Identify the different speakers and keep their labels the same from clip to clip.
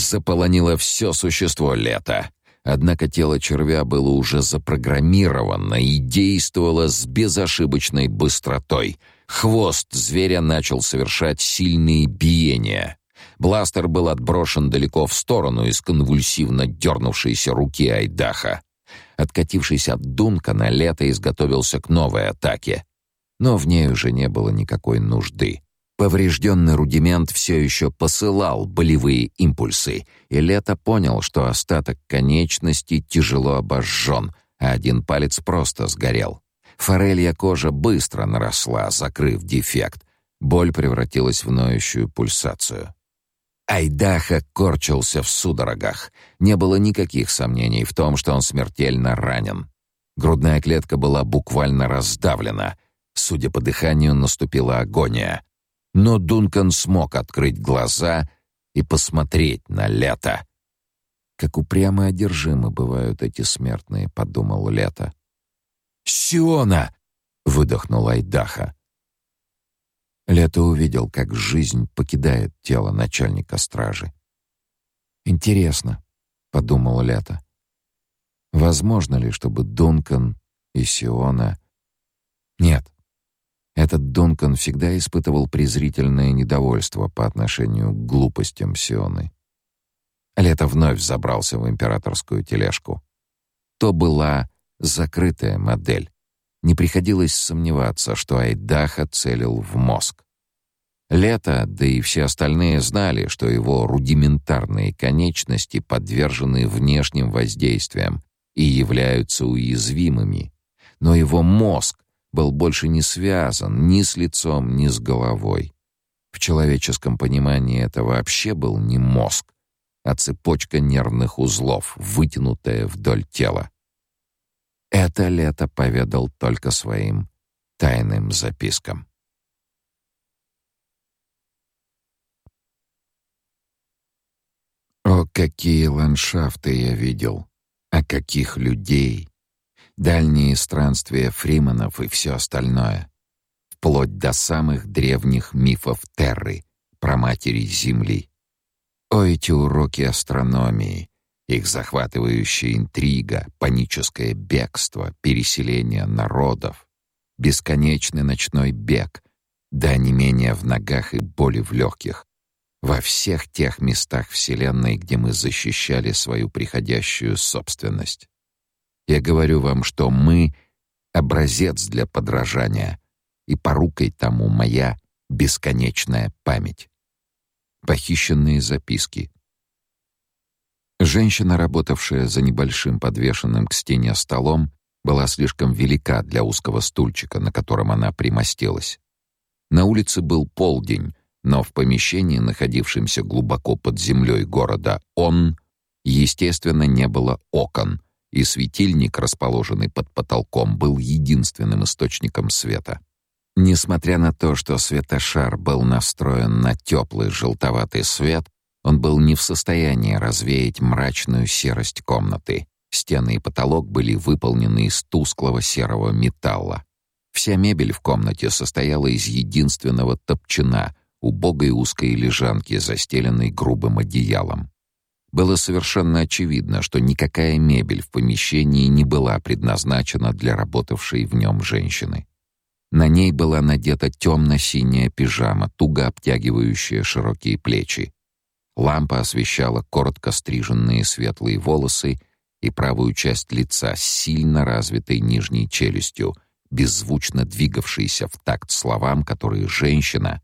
Speaker 1: заполонила все существо лета. Однако тело червя было уже запрограммировано и действовало с безошибочной быстротой. Хвост зверя начал совершать сильные биения. Бластер был отброшен далеко в сторону из конвульсивно дернувшейся руки Айдаха. Откатившись от Дункана, Лето изготовился к новой атаке. Но в ней уже не было никакой нужды. Поврежденный рудимент все еще посылал болевые импульсы, и Лето понял, что остаток конечности тяжело обожжен, а один палец просто сгорел. Форелья кожа быстро наросла, закрыв дефект. Боль превратилась в ноющую пульсацию. Айдаха корчился в судорогах. Не было никаких сомнений в том, что он смертельно ранен. Грудная клетка была буквально раздавлена. Судя по дыханию, наступила агония. Но Дункан смог открыть глаза и посмотреть на Лето. Как упрямо одержимы бывают эти смертные, подумал Лето. Сиона, выдохнул Айдаха. Лето увидел, как жизнь покидает тело начальника стражи. Интересно, подумал Лето. Возможно ли, чтобы Дункан и Сиона Нет. Этот Дункан всегда испытывал презрительное недовольство по отношению к глупостям Сионы. Лето вновь забрался в императорскую тележку. То была закрытая модель. Не приходилось сомневаться, что Айдаха целил в мозг. Лето, да и все остальные знали, что его рудиментарные конечности подвержены внешним воздействиям и являются уязвимыми. Но его мозг был больше не связан ни с лицом, ни с головой. В человеческом понимании это вообще был не мозг, а цепочка нервных узлов, вытянутая вдоль тела. Это лето поведал только своим тайным запискам. О, какие ландшафты я видел, а каких людей! Дальние странствия фриманов и все остальное, вплоть до самых древних мифов Терры, про матери Земли. О, эти уроки астрономии, их захватывающая интрига, паническое бегство, переселение народов, бесконечный ночной бег, да не менее в ногах и боли в легких, во всех тех местах Вселенной, где мы защищали свою приходящую собственность. Я говорю вам, что мы — образец для подражания, и порукой тому моя бесконечная память. Похищенные записки. Женщина, работавшая за небольшим подвешенным к стене столом, была слишком велика для узкого стульчика, на котором она примостилась. На улице был полдень, но в помещении, находившемся глубоко под землей города Он, естественно, не было окон — и светильник, расположенный под потолком, был единственным источником света. Несмотря на то, что светошар был настроен на теплый желтоватый свет, он был не в состоянии развеять мрачную серость комнаты. Стены и потолок были выполнены из тусклого серого металла. Вся мебель в комнате состояла из единственного топчина, убогой узкой лежанки, застеленной грубым одеялом. Было совершенно очевидно, что никакая мебель в помещении не была предназначена для работавшей в нем женщины. На ней была надета темно-синяя пижама, туго обтягивающая широкие плечи. Лампа освещала коротко стриженные светлые волосы и правую часть лица с сильно развитой нижней челюстью, беззвучно двигавшейся в такт словам, которые женщина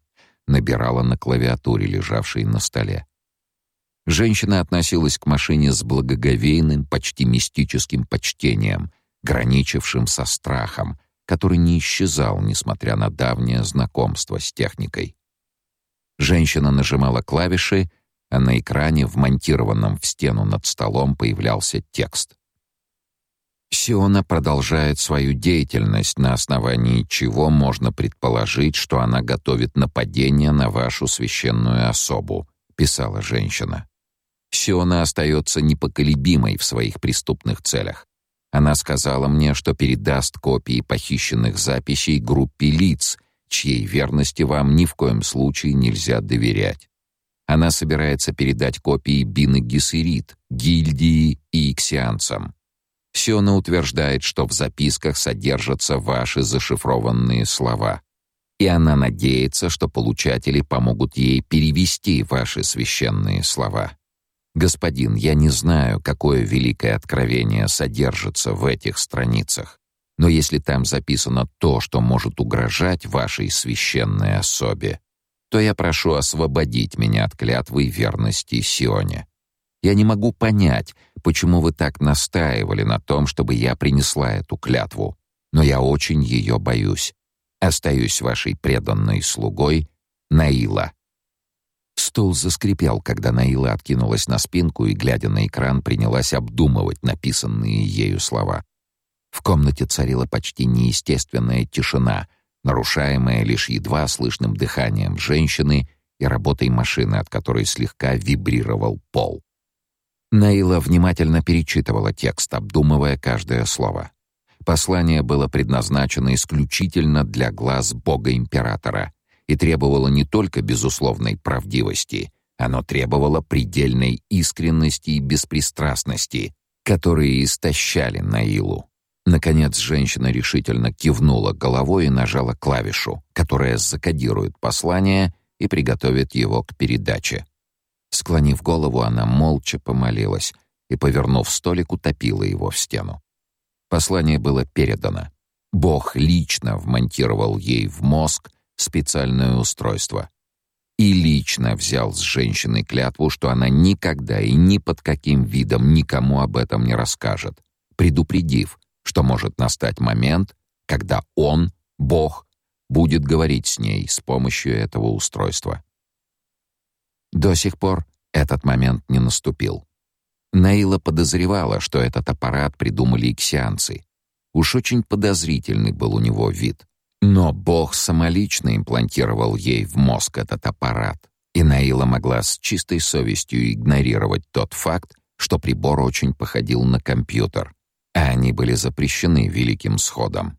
Speaker 1: набирала на клавиатуре, лежавшей на столе. Женщина относилась к машине с благоговейным, почти мистическим почтением, граничившим со страхом, который не исчезал, несмотря на давнее знакомство с техникой. Женщина нажимала клавиши, а на экране, вмонтированном в стену над столом, появлялся текст. Сиона продолжает свою деятельность, на основании чего можно предположить, что она готовит нападение на вашу священную особу, писала женщина. Сиона остается непоколебимой в своих преступных целях. Она сказала мне, что передаст копии похищенных записей группе лиц, чьей верности вам ни в коем случае нельзя доверять. Она собирается передать копии Бины Гессерит, гильдии и иксианцам. Сиона утверждает, что в записках содержатся ваши зашифрованные слова. И она надеется, что получатели помогут ей перевести ваши священные слова. Господин, я не знаю, какое великое откровение содержится в этих страницах, но если там записано то, что может угрожать вашей священной особе, то я прошу освободить меня от клятвы верности Сионе. Я не могу понять, почему вы так настаивали на том, чтобы я принесла эту клятву, но я очень ее боюсь. Остаюсь вашей преданной слугой Наила. Стол заскрипел, когда Наила откинулась на спинку и, глядя на экран, принялась обдумывать написанные ею слова. В комнате царила почти неестественная тишина, нарушаемая лишь едва слышным дыханием женщины и работой машины, от которой слегка вибрировал пол. Наила внимательно перечитывала текст, обдумывая каждое слово. Послание было предназначено исключительно для глаз бога-императора — и требовало не только безусловной правдивости, оно требовало предельной искренности и беспристрастности, которые истощали Наилу. Наконец женщина решительно кивнула головой и нажала клавишу, которая закодирует послание и приготовит его к передаче. Склонив голову, она молча помолилась и, повернув столик, утопила его в стену. Послание было передано. Бог лично вмонтировал ей в мозг специальное устройство. И лично взял с женщины клятву, что она никогда и ни под каким видом никому об этом не расскажет, предупредив, что может настать момент, когда он, Бог, будет говорить с ней с помощью этого устройства. До сих пор этот момент не наступил. Наила подозревала, что этот аппарат придумали иксианцы. Уж очень подозрительный был у него вид. Но Бог самолично имплантировал ей в мозг этот аппарат, и Наила могла с чистой совестью игнорировать тот факт, что прибор очень походил на компьютер, а они были запрещены великим сходом.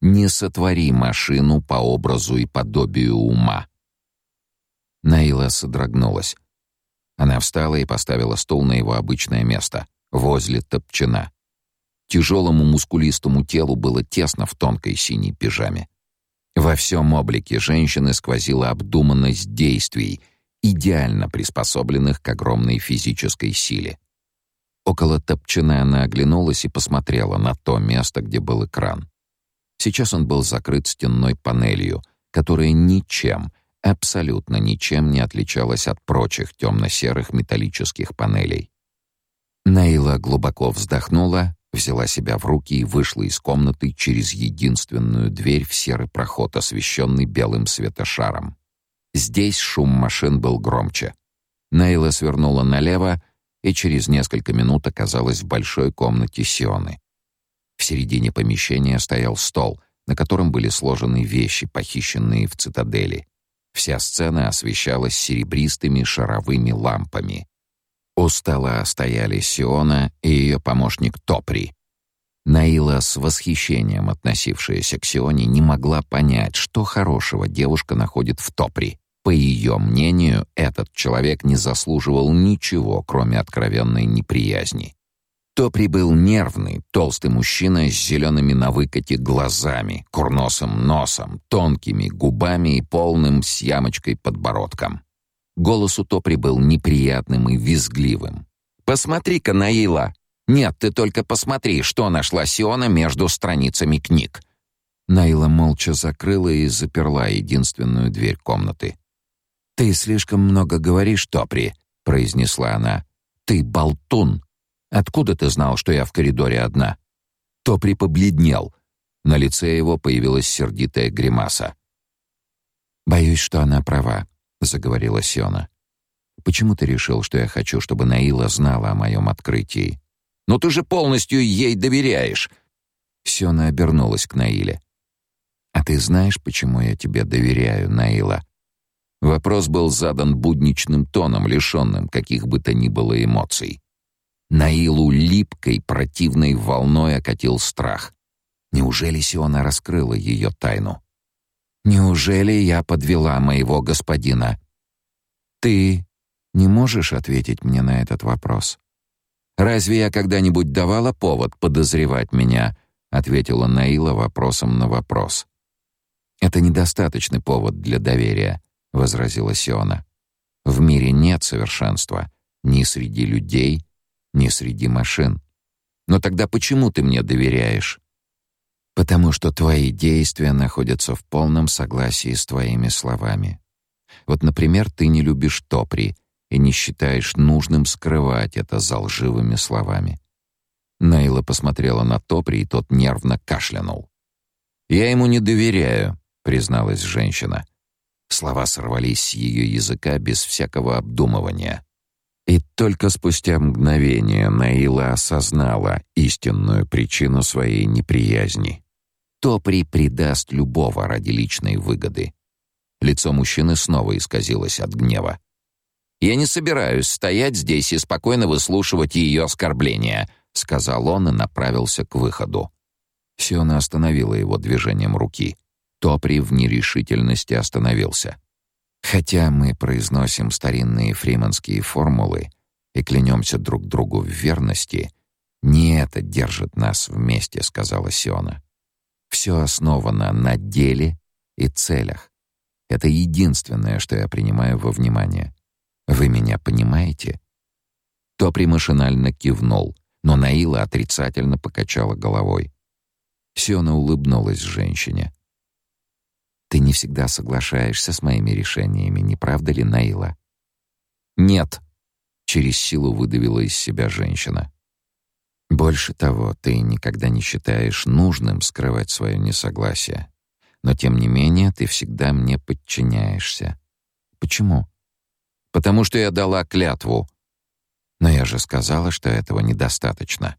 Speaker 1: Не сотвори машину по образу и подобию ума. Наила содрогнулась. Она встала и поставила стул на его обычное место, возле топчина. Тяжелому мускулистому телу было тесно в тонкой синей пижаме. Во всем облике женщины сквозила обдуманность действий, идеально приспособленных к огромной физической силе. Около топчина она оглянулась и посмотрела на то место, где был экран. Сейчас он был закрыт стенной панелью, которая ничем, абсолютно ничем не отличалась от прочих темно-серых металлических панелей. Наила глубоко вздохнула взяла себя в руки и вышла из комнаты через единственную дверь в серый проход, освещенный белым светошаром. Здесь шум машин был громче. Нейла свернула налево и через несколько минут оказалась в большой комнате Сионы. В середине помещения стоял стол, на котором были сложены вещи, похищенные в цитадели. Вся сцена освещалась серебристыми шаровыми лампами. У стола стояли Сиона и ее помощник Топри. Наила, с восхищением относившаяся к Сионе, не могла понять, что хорошего девушка находит в Топри. По ее мнению, этот человек не заслуживал ничего, кроме откровенной неприязни. Топри был нервный, толстый мужчина с зелеными на выкате глазами, курносым носом, тонкими губами и полным с ямочкой подбородком. Голос у Топри был неприятным и визгливым. «Посмотри-ка, Наила! Нет, ты только посмотри, что нашла Сиона между страницами книг!» Наила молча закрыла и заперла единственную дверь комнаты. «Ты слишком много говоришь, Топри», — произнесла она. «Ты болтун! Откуда ты знал, что я в коридоре одна?» Топри побледнел. На лице его появилась сердитая гримаса. «Боюсь, что она права. — заговорила Сиона. «Почему ты решил, что я хочу, чтобы Наила знала о моем открытии?» «Но ты же полностью ей доверяешь!» Сиона обернулась к Наиле. «А ты знаешь, почему я тебе доверяю, Наила?» Вопрос был задан будничным тоном, лишенным каких бы то ни было эмоций. Наилу липкой, противной волной окатил страх. Неужели Сиона раскрыла ее тайну? Неужели я подвела моего господина? Ты не можешь ответить мне на этот вопрос? Разве я когда-нибудь давала повод подозревать меня? ответила Наила вопросом на вопрос. Это недостаточный повод для доверия, возразила Сиона. В мире нет совершенства ни среди людей, ни среди машин. Но тогда почему ты мне доверяешь? Потому что твои действия находятся в полном согласии с твоими словами. Вот, например, ты не любишь Топри и не считаешь нужным скрывать это за лживыми словами. Найла посмотрела на Топри, и тот нервно кашлянул. «Я ему не доверяю», — призналась женщина. Слова сорвались с ее языка без всякого обдумывания. И только спустя мгновение Наила осознала истинную причину своей неприязни. Топри предаст любого ради личной выгоды. Лицо мужчины снова исказилось от гнева. «Я не собираюсь стоять здесь и спокойно выслушивать ее оскорбления», — сказал он и направился к выходу. Сиона остановила его движением руки. Топри в нерешительности остановился. Хотя мы произносим старинные фриманские формулы и клянемся друг другу в верности, не это держит нас вместе, сказала Сиона. Все основано на деле и целях. Это единственное, что я принимаю во внимание. Вы меня понимаете? Топри машинально кивнул, но Наила отрицательно покачала головой. Сиона улыбнулась женщине. Ты не всегда соглашаешься с моими решениями, не правда ли, Наила? Нет, через силу выдавила из себя женщина. Больше того, ты никогда не считаешь нужным скрывать свое несогласие. Но тем не менее, ты всегда мне подчиняешься. Почему? Потому что я дала клятву. Но я же сказала, что этого недостаточно.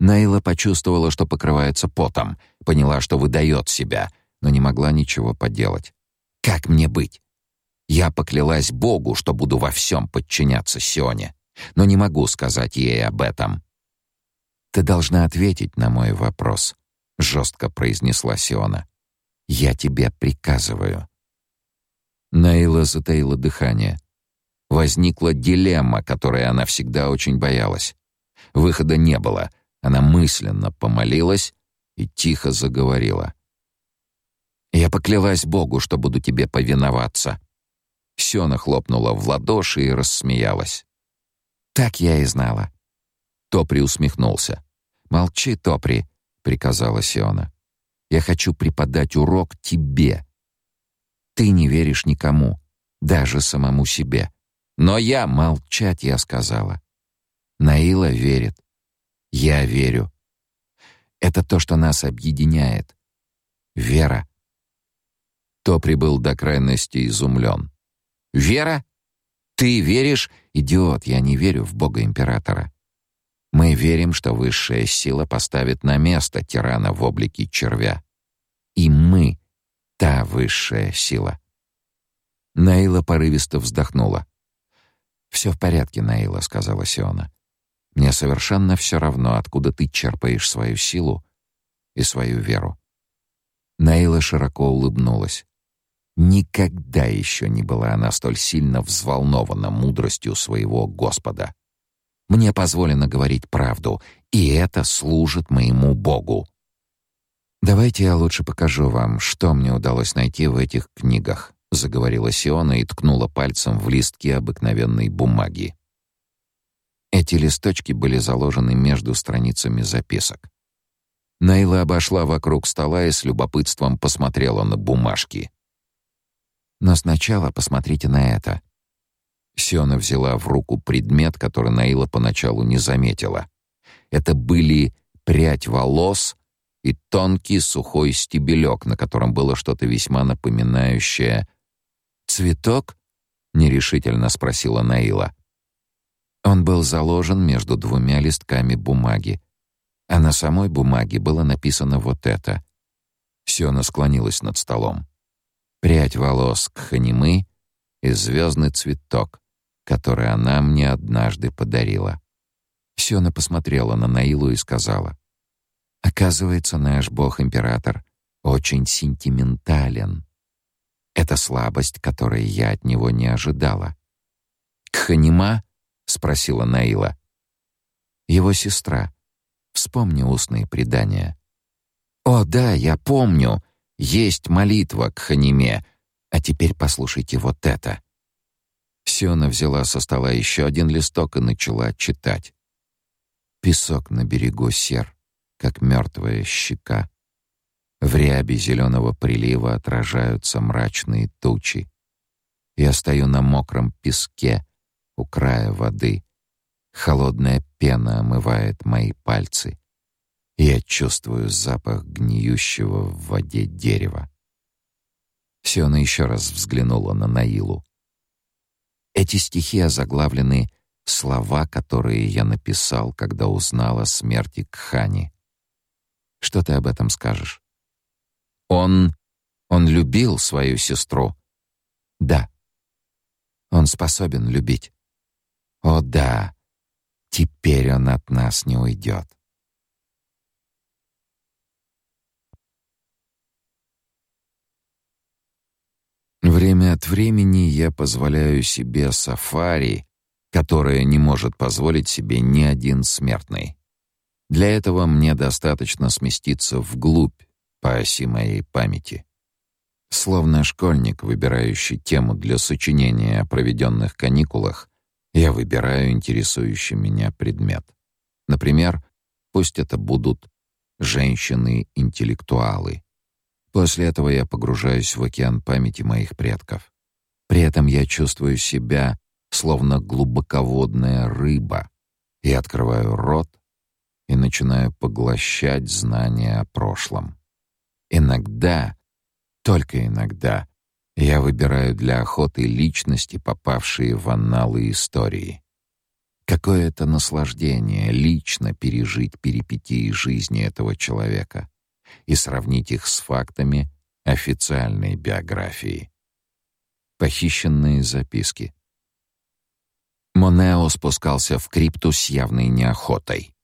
Speaker 1: Найла почувствовала, что покрывается потом, поняла, что выдает себя, но не могла ничего поделать. Как мне быть? Я поклялась Богу, что буду во всем подчиняться Сионе, но не могу сказать ей об этом. Ты должна ответить на мой вопрос жестко произнесла Сиона. Я тебе приказываю. Наила затаила дыхание. Возникла дилемма, которой она всегда очень боялась. Выхода не было. Она мысленно помолилась и тихо заговорила. Я поклялась Богу, что буду тебе повиноваться. Сёна хлопнула в ладоши и рассмеялась. Так я и знала. Топри усмехнулся. Молчи, Топри, приказала Сиона. Я хочу преподать урок тебе. Ты не веришь никому, даже самому себе. Но я молчать, я сказала. Наила верит. Я верю. Это то, что нас объединяет. Вера. То прибыл до крайности изумлен. Вера? Ты веришь? Идиот, я не верю в Бога императора. Мы верим, что высшая сила поставит на место тирана в облике червя. И мы — та высшая сила. Наила порывисто вздохнула. «Все в порядке, Наила», — сказала Сиона. «Мне совершенно все равно, откуда ты черпаешь свою силу и свою веру». Наила широко улыбнулась. Никогда еще не была она столь сильно взволнована мудростью своего Господа. Мне позволено говорить правду, и это служит моему Богу. Давайте я лучше покажу вам, что мне удалось найти в этих книгах, заговорила Сиона и ткнула пальцем в листки обыкновенной бумаги. Эти листочки были заложены между страницами записок. Найла обошла вокруг стола и с любопытством посмотрела на бумажки. Но сначала посмотрите на это. Сиона взяла в руку предмет, который Наила поначалу не заметила. Это были прядь волос и тонкий сухой стебелек, на котором было что-то весьма напоминающее цветок, нерешительно спросила Наила. Он был заложен между двумя листками бумаги, а на самой бумаге было написано вот это. Сиона склонилась над столом. Прядь волос Кханимы и звездный цветок который она мне однажды подарила. Сёна посмотрела на Наилу и сказала: "Оказывается, наш бог-император очень сентиментален". Это слабость, которой я от него не ожидала. «Кханима?» — спросила Наила. «Его сестра. Вспомни устные предания». «О, да, я помню. Есть молитва к Ханиме. А теперь послушайте вот это». Сиона взяла со стола еще один листок и начала читать. Песок на берегу сер, как мертвая щека. В ряби зеленого прилива отражаются мрачные тучи. Я стою на мокром песке у края воды. Холодная пена омывает мои пальцы. Я чувствую запах гниющего в воде дерева. Сиона еще раз взглянула на Наилу. Эти стихи озаглавлены «Слова, которые я написал, когда узнал о смерти Кхани». Что ты об этом скажешь? Он... он любил свою сестру? Да. Он способен любить. О да, теперь он от нас не уйдет. Время от времени я позволяю себе сафари, которое не может позволить себе ни один смертный. Для этого мне достаточно сместиться вглубь по оси моей памяти. Словно школьник, выбирающий тему для сочинения о проведенных каникулах, я выбираю интересующий меня предмет. Например, пусть это будут женщины-интеллектуалы, После этого я погружаюсь в океан памяти моих предков. При этом я чувствую себя словно глубоководная рыба и открываю рот и начинаю поглощать знания о прошлом. Иногда, только иногда, я выбираю для охоты личности, попавшие в анналы истории. Какое это наслаждение лично пережить перипетии жизни этого человека и сравнить их с фактами официальной биографии. Похищенные записки. Монео спускался в крипту с явной неохотой.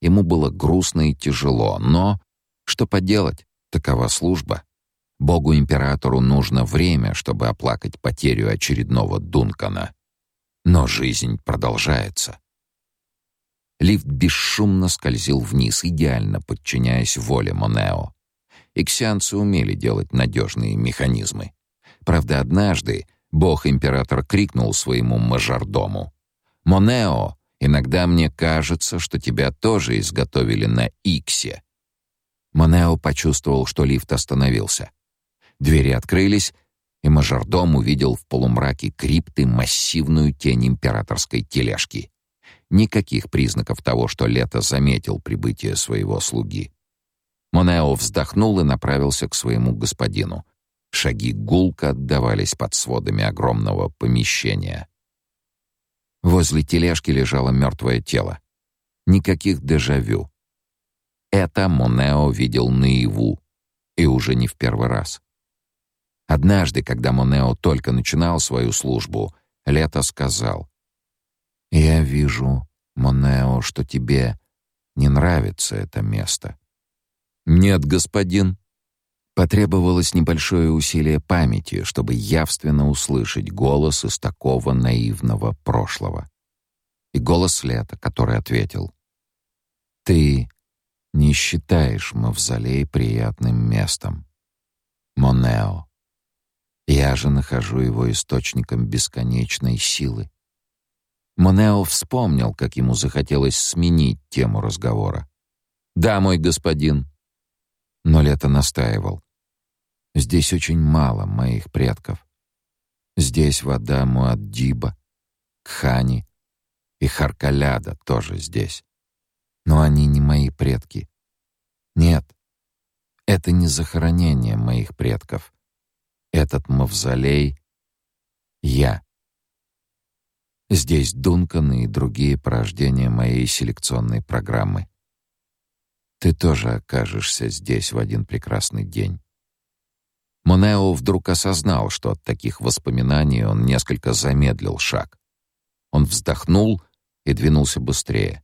Speaker 1: Ему было грустно и тяжело, но что поделать, такова служба. Богу-императору нужно время, чтобы оплакать потерю очередного Дункана. Но жизнь продолжается. Лифт бесшумно скользил вниз, идеально подчиняясь воле Монео. Иксианцы умели делать надежные механизмы. Правда, однажды бог-император крикнул своему мажордому. «Монео, иногда мне кажется, что тебя тоже изготовили на Иксе». Монео почувствовал, что лифт остановился. Двери открылись, и мажордом увидел в полумраке крипты массивную тень императорской тележки. Никаких признаков того, что Лето заметил прибытие своего слуги. Монео вздохнул и направился к своему господину. Шаги гулко отдавались под сводами огромного помещения. Возле тележки лежало мертвое тело. Никаких дежавю. Это Монео видел наяву, и уже не в первый раз. Однажды, когда Монео только начинал свою службу, Лето сказал: я вижу, Монео, что тебе не нравится это место. Нет, господин. Потребовалось небольшое усилие памяти, чтобы явственно услышать голос из такого наивного прошлого. И голос Лета, который ответил: "Ты не считаешь мавзолей приятным местом, Монео. Я же нахожу его источником бесконечной силы. Монео вспомнил, как ему захотелось сменить тему разговора. «Да, мой господин». Но Лето настаивал. «Здесь очень мало моих предков. Здесь вода Муаддиба, Кхани и Харкаляда тоже здесь. Но они не мои предки. Нет, это не захоронение моих предков. Этот мавзолей — я». Здесь Дункан и другие порождения моей селекционной программы. Ты тоже окажешься здесь в один прекрасный день. Монео вдруг осознал, что от таких воспоминаний он несколько замедлил шаг. Он вздохнул и двинулся быстрее.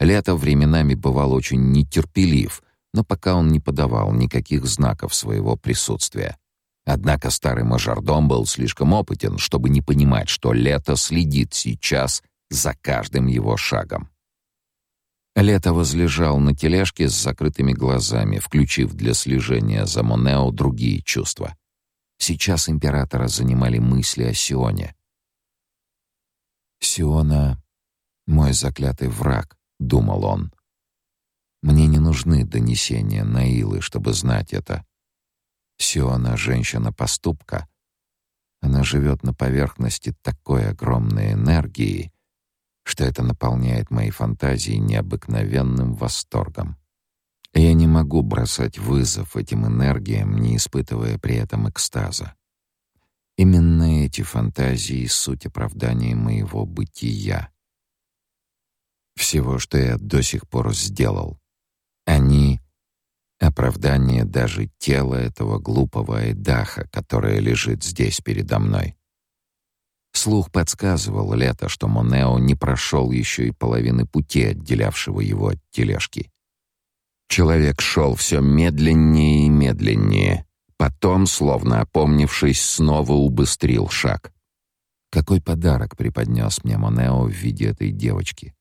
Speaker 1: Лето временами бывал очень нетерпелив, но пока он не подавал никаких знаков своего присутствия. Однако старый мажордом был слишком опытен, чтобы не понимать, что Лето следит сейчас за каждым его шагом. Лето возлежал на тележке с закрытыми глазами, включив для слежения за Монео другие чувства. Сейчас императора занимали мысли о Сионе. «Сиона — мой заклятый враг», — думал он. «Мне не нужны донесения Наилы, чтобы знать это. Сиона — женщина поступка. Она живет на поверхности такой огромной энергии, что это наполняет мои фантазии необыкновенным восторгом. Я не могу бросать вызов этим энергиям, не испытывая при этом экстаза. Именно эти фантазии — суть оправдания моего бытия. Всего, что я до сих пор сделал. Они Оправдание даже тела этого глупого Айдаха, которое лежит здесь передо мной. Слух подсказывал Лето, что Монео не прошел еще и половины пути, отделявшего его от тележки. Человек шел все медленнее и медленнее. Потом, словно опомнившись, снова убыстрил шаг. Какой подарок преподнес мне Монео в виде этой девочки?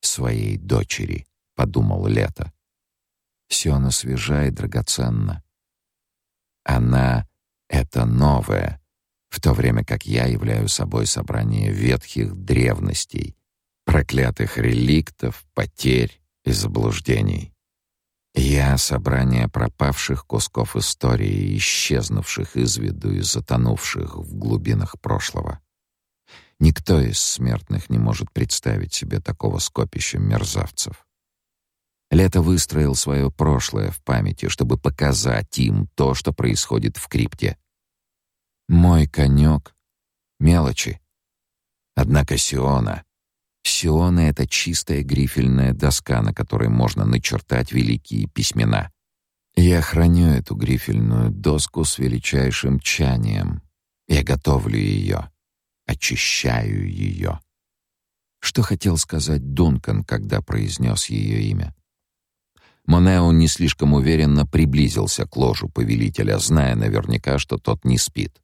Speaker 1: Своей дочери, подумал Лето. Все она свежа и драгоценна. Она — это новое, в то время как я являю собой собрание ветхих древностей, проклятых реликтов, потерь и заблуждений. Я — собрание пропавших кусков истории, исчезнувших из виду и затонувших в глубинах прошлого. Никто из смертных не может представить себе такого скопища мерзавцев. Лето выстроил свое прошлое в памяти, чтобы показать им то, что происходит в крипте. Мой конек — мелочи. Однако Сиона... Сиона — это чистая грифельная доска, на которой можно начертать великие письмена. Я храню эту грифельную доску с величайшим тщанием. Я готовлю ее, очищаю ее. Что хотел сказать Дункан, когда произнес ее имя? Монео не слишком уверенно приблизился к ложу повелителя, зная наверняка, что тот не спит.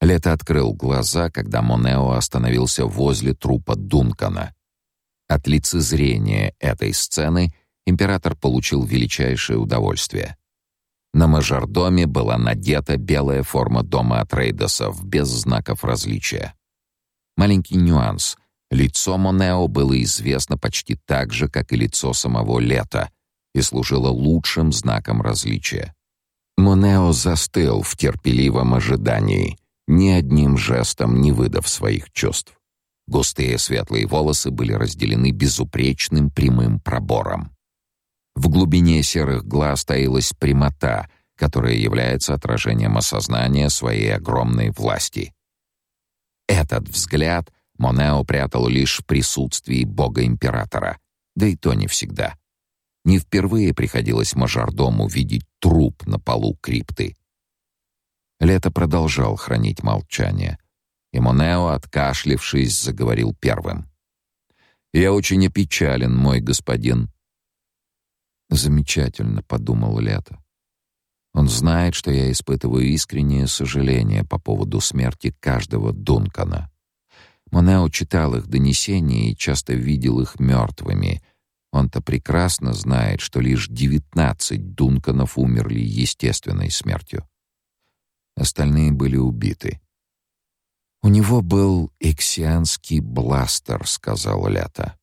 Speaker 1: Лето открыл глаза, когда Монео остановился возле трупа Дункана. От лицезрения этой сцены император получил величайшее удовольствие. На мажордоме была надета белая форма дома Атрейдосов без знаков различия. Маленький нюанс. Лицо Монео было известно почти так же, как и лицо самого Лета, и служило лучшим знаком различия. Монео застыл в терпеливом ожидании, ни одним жестом не выдав своих чувств. Густые светлые волосы были разделены безупречным прямым пробором. В глубине серых глаз таилась прямота, которая является отражением осознания своей огромной власти. Этот взгляд — Монео прятал лишь в присутствии бога-императора, да и то не всегда. Не впервые приходилось мажордому видеть труп на полу крипты. Лето продолжал хранить молчание, и Монео, откашлившись, заговорил первым. «Я очень опечален, мой господин». «Замечательно», — подумал Лето. Он знает, что я испытываю искреннее сожаление по поводу смерти каждого Дункана. Монео читал их донесения и часто видел их мертвыми. Он-то прекрасно знает, что лишь девятнадцать Дунканов умерли естественной смертью. Остальные были убиты. «У него был эксианский бластер», — сказал Лето.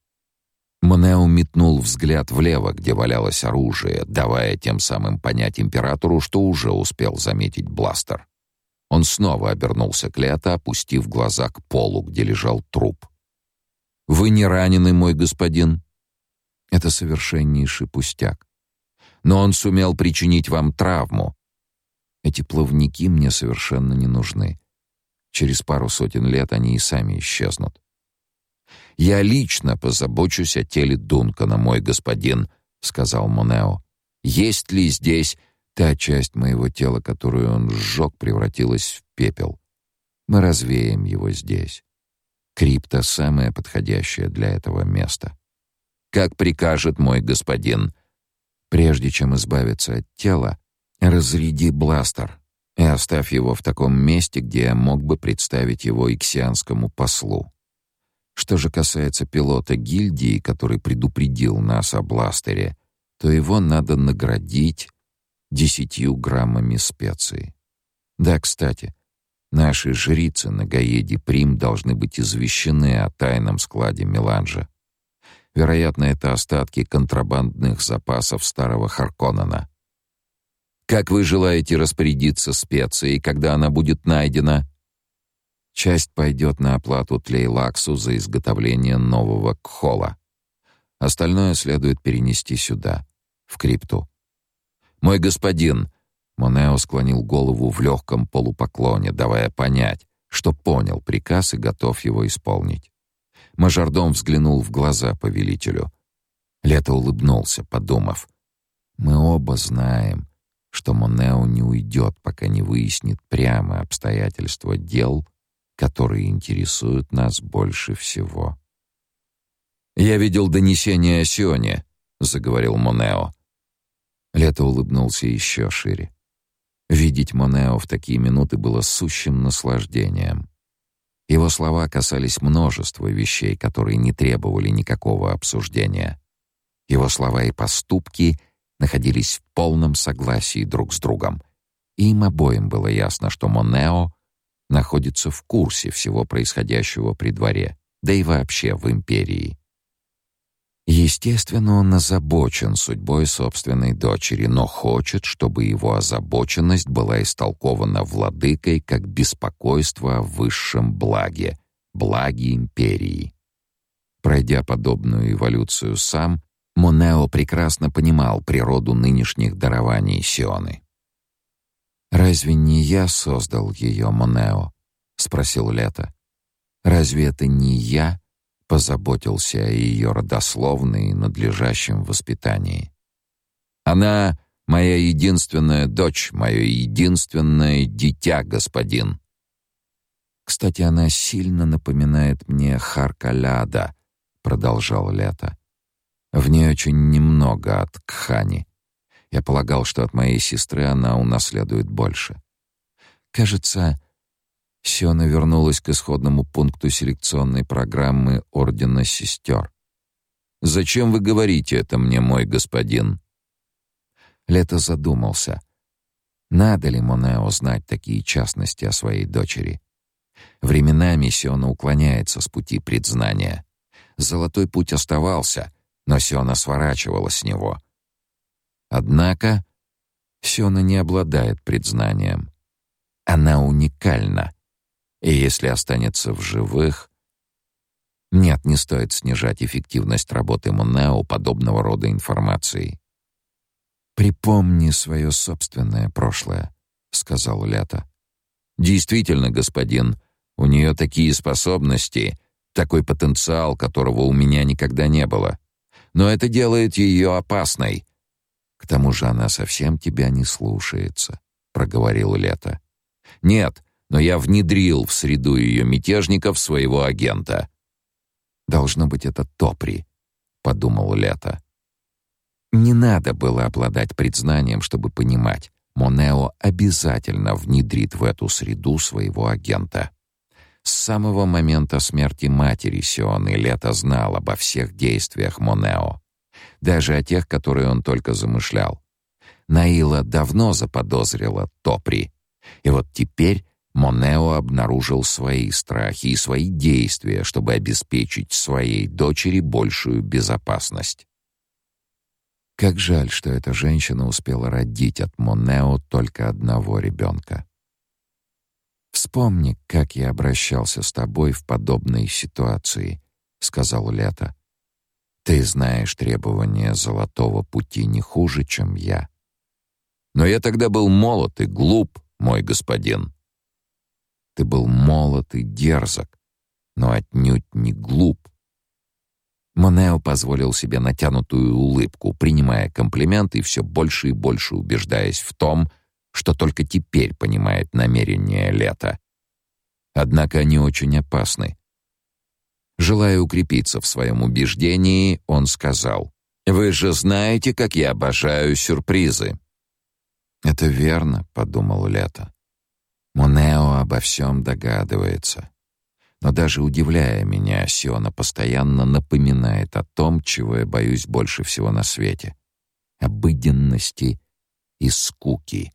Speaker 1: Монео метнул взгляд влево, где валялось оружие, давая тем самым понять императору, что уже успел заметить бластер. Он снова обернулся к Лето, опустив глаза к полу, где лежал труп. «Вы не ранены, мой господин?» «Это совершеннейший пустяк. Но он сумел причинить вам травму. Эти плавники мне совершенно не нужны. Через пару сотен лет они и сами исчезнут. Я лично позабочусь о теле Дункана, мой господин, сказал Монео. Есть ли здесь Та часть моего тела, которую он сжег, превратилась в пепел. Мы развеем его здесь. Крипта — самое подходящее для этого место. Как прикажет мой господин. Прежде чем избавиться от тела, разряди бластер. и оставь его в таком месте, где я мог бы представить его иксианскому послу. Что же касается пилота гильдии, который предупредил нас о бластере, то его надо наградить десятью граммами специи. Да, кстати, наши жрицы на Гаеде Прим должны быть извещены о тайном складе меланжа. Вероятно, это остатки контрабандных запасов старого Харконнена. Как вы желаете распорядиться специей, когда она будет найдена? Часть пойдет на оплату Тлейлаксу за изготовление нового кхола. Остальное следует перенести сюда, в крипту. Мой господин, Монео склонил голову в легком полупоклоне, давая понять, что понял приказ и готов его исполнить. Мажордом взглянул в глаза повелителю. Лето улыбнулся, подумав: "Мы оба знаем, что Монео не уйдет, пока не выяснит прямо обстоятельства дел, которые интересуют нас больше всего". "Я видел донесение о Сионе", заговорил Монео. Лето улыбнулся еще шире. Видеть Монео в такие минуты было сущим наслаждением. Его слова касались множества вещей, которые не требовали никакого обсуждения. Его слова и поступки находились в полном согласии друг с другом. И им обоим было ясно, что Монео находится в курсе всего происходящего при дворе, да и вообще в империи. Естественно, он озабочен судьбой собственной дочери, но хочет, чтобы его озабоченность была истолкована владыкой как беспокойство о высшем благе, благе империи. Пройдя подобную эволюцию сам, Монео прекрасно понимал природу нынешних дарований Сионы. «Разве не я создал ее, Монео?» — спросил Лето. «Разве это не я позаботился о ее родословной и надлежащем воспитании. Она моя единственная дочь, мое единственное дитя, господин. Кстати, она сильно напоминает мне Харкаляда, продолжал Лето. В ней очень немного от Кхани. Я полагал, что от моей сестры она унаследует больше. Кажется, Сиона вернулась к исходному пункту селекционной программы Ордена Сестер. «Зачем вы говорите это мне, мой господин?» Лето задумался. Надо ли Монео знать такие частности о своей дочери? Временами Сиона уклоняется с пути предзнания. Золотой путь оставался, но Сиона сворачивала с него. Однако Сиона не обладает предзнанием. Она уникальна — и если останется в живых... Нет, не стоит снижать эффективность работы Монео подобного рода информацией. «Припомни свое собственное прошлое», — сказал Лето. «Действительно, господин, у нее такие способности, такой потенциал, которого у меня никогда не было. Но это делает ее опасной. К тому же она совсем тебя не слушается», — проговорил Лето. «Нет, но я внедрил в среду ее мятежников своего агента. Должно быть это Топри, подумал Лето. Не надо было обладать предзнанием, чтобы понимать, Монео обязательно внедрит в эту среду своего агента. С самого момента смерти матери Сионы Лето знал обо всех действиях Монео, даже о тех, которые он только замышлял. Наила давно заподозрила Топри, и вот теперь Монео обнаружил свои страхи и свои действия, чтобы обеспечить своей дочери большую безопасность. Как жаль, что эта женщина успела родить от Монео только одного ребенка. Вспомни, как я обращался с тобой в подобной ситуации, сказал Лето. Ты знаешь требования золотого пути не хуже, чем я. Но я тогда был молод и глуп, мой господин. Ты был молод и дерзок, но отнюдь не глуп. Монео позволил себе натянутую улыбку, принимая комплименты и все больше и больше убеждаясь в том, что только теперь понимает намерения Лета. Однако они очень опасны. Желая укрепиться в своем убеждении, он сказал: "Вы же знаете, как я обожаю сюрпризы". "Это верно", подумал Лето. Монео обо всем догадывается. Но даже удивляя меня, Сиона постоянно напоминает о том, чего я боюсь больше всего на свете — обыденности и скуки,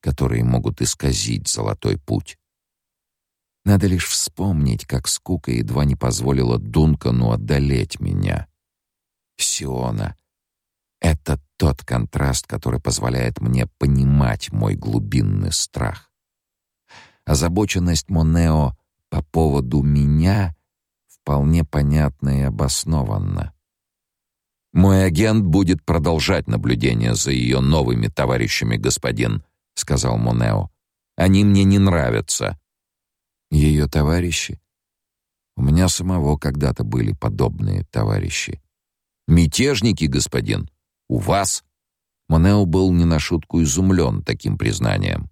Speaker 1: которые могут исказить золотой путь. Надо лишь вспомнить, как скука едва не позволила Дункану одолеть меня. Сиона — это тот контраст, который позволяет мне понимать мой глубинный страх. Озабоченность Монео по поводу меня вполне понятна и обоснованна. «Мой агент будет продолжать наблюдение за ее новыми товарищами, господин», — сказал Монео. «Они мне не нравятся». Ее товарищи? У меня самого когда-то были подобные товарищи. «Мятежники, господин? У вас?» Монео был не на шутку изумлен таким признанием.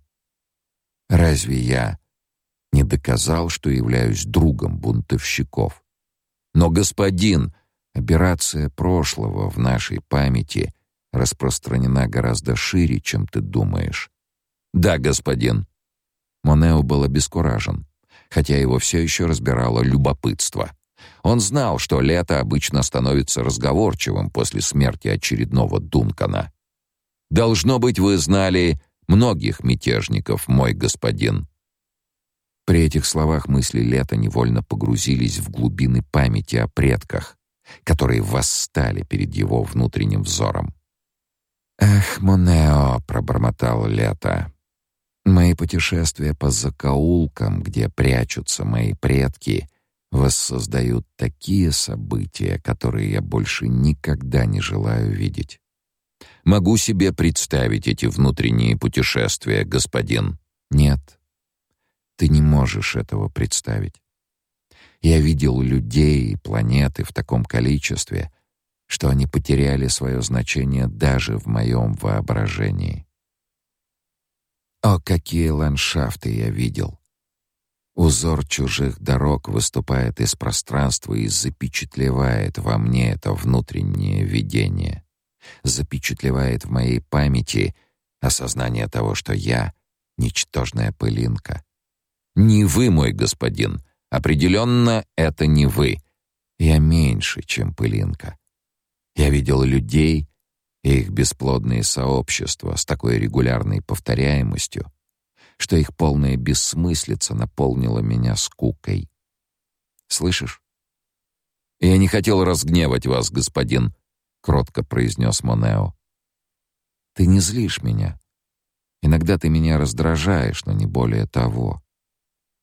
Speaker 1: «Разве я не доказал, что являюсь другом бунтовщиков. Но, господин, операция прошлого в нашей памяти распространена гораздо шире, чем ты думаешь. Да, господин. Монео был обескуражен, хотя его все еще разбирало любопытство. Он знал, что лето обычно становится разговорчивым после смерти очередного Дункана. Должно быть, вы знали многих мятежников, мой господин. При этих словах мысли Лета невольно погрузились в глубины памяти о предках, которые восстали перед его внутренним взором. «Эх, Монео!» — пробормотал Лето. «Мои путешествия по закоулкам, где прячутся мои предки, воссоздают такие события, которые я больше никогда не желаю видеть. Могу себе представить эти внутренние путешествия, господин. Нет, ты не можешь этого представить. Я видел людей и планеты в таком количестве, что они потеряли свое значение даже в моем воображении. О, какие ландшафты я видел! Узор чужих дорог выступает из пространства и запечатлевает во мне это внутреннее видение, запечатлевает в моей памяти осознание того, что я — ничтожная пылинка, не вы, мой господин. Определенно, это не вы. Я меньше, чем пылинка. Я видел людей и их бесплодные сообщества с такой регулярной повторяемостью, что их полная бессмыслица наполнила меня скукой. Слышишь? Я не хотел разгневать вас, господин, кротко произнес Монео. Ты не злишь меня. Иногда ты меня раздражаешь, но не более того.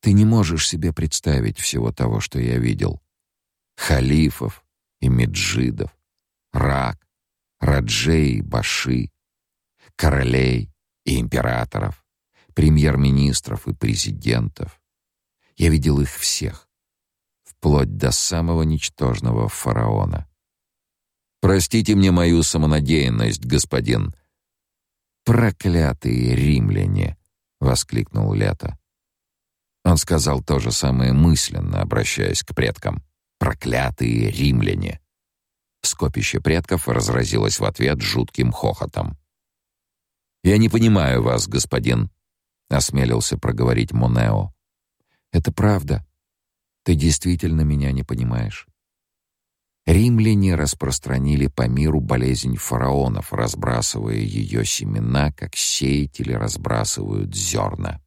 Speaker 1: Ты не можешь себе представить всего того, что я видел. Халифов и меджидов, рак, раджей и баши, королей и императоров, премьер-министров и президентов. Я видел их всех, вплоть до самого ничтожного фараона. Простите мне мою самонадеянность, господин. Проклятые римляне, воскликнул Лето. Он сказал то же самое мысленно, обращаясь к предкам. «Проклятые римляне!» Скопище предков разразилось в ответ жутким хохотом. «Я не понимаю вас, господин», — осмелился проговорить Монео. «Это правда. Ты действительно меня не понимаешь». Римляне распространили по миру болезнь фараонов, разбрасывая ее семена, как сеятели разбрасывают зерна.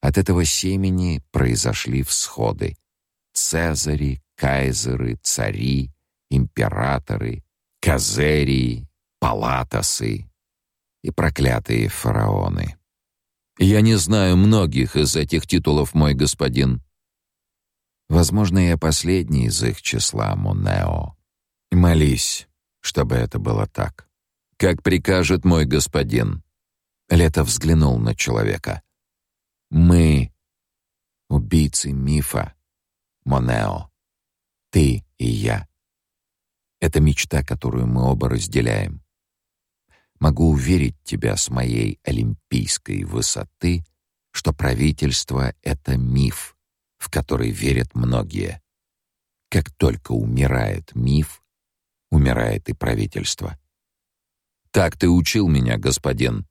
Speaker 1: От этого семени произошли всходы. Цезари, кайзеры, цари, императоры, казерии, палатасы и проклятые фараоны. Я не знаю многих из этих титулов, мой господин. Возможно, я последний из их числа, Монео. Молись, чтобы это было так. Как прикажет мой господин. Лето взглянул на человека. Мы — убийцы мифа, Монео. Ты и я. Это мечта, которую мы оба разделяем. Могу уверить тебя с моей олимпийской высоты, что правительство — это миф, в который верят многие. Как только умирает миф, умирает и правительство. Так ты учил меня, господин.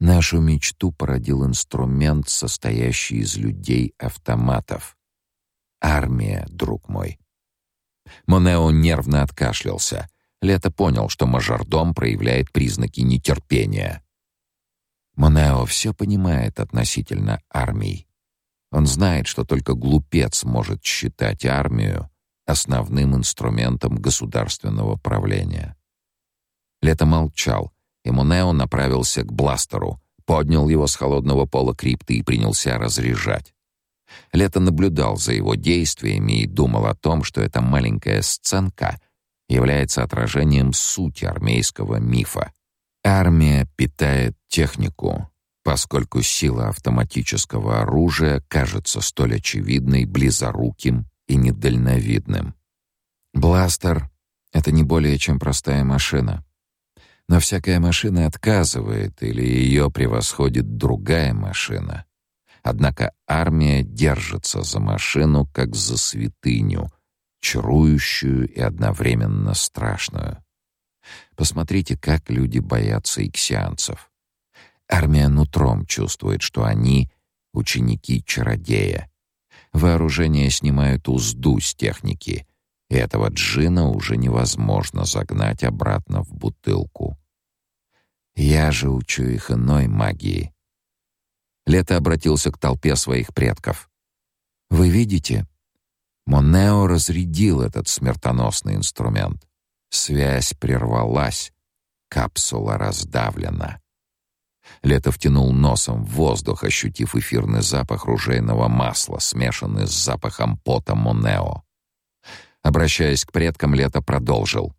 Speaker 1: Нашу мечту породил инструмент, состоящий из людей-автоматов. Армия, друг мой. Монео нервно откашлялся. Лето понял, что мажордом проявляет признаки нетерпения. Монео все понимает относительно армий. Он знает, что только глупец может считать армию основным инструментом государственного правления. Лето молчал, и Монео направился к бластеру, поднял его с холодного пола крипты и принялся разряжать. Лето наблюдал за его действиями и думал о том, что эта маленькая сценка является отражением сути армейского мифа. Армия питает технику, поскольку сила автоматического оружия кажется столь очевидной, близоруким и недальновидным. Бластер — это не более чем простая машина. Но всякая машина отказывает или ее превосходит другая машина. Однако армия держится за машину, как за святыню, чарующую и одновременно страшную. Посмотрите, как люди боятся иксианцев. Армия нутром чувствует, что они — ученики чародея. Вооружение снимают узду с техники, и этого джина уже невозможно загнать обратно в бутылку. Я же учу их иной магии. Лето обратился к толпе своих предков. «Вы видите?» Монео разрядил этот смертоносный инструмент. Связь прервалась, капсула раздавлена. Лето втянул носом в воздух, ощутив эфирный запах ружейного масла, смешанный с запахом пота Монео. Обращаясь к предкам, Лето продолжил.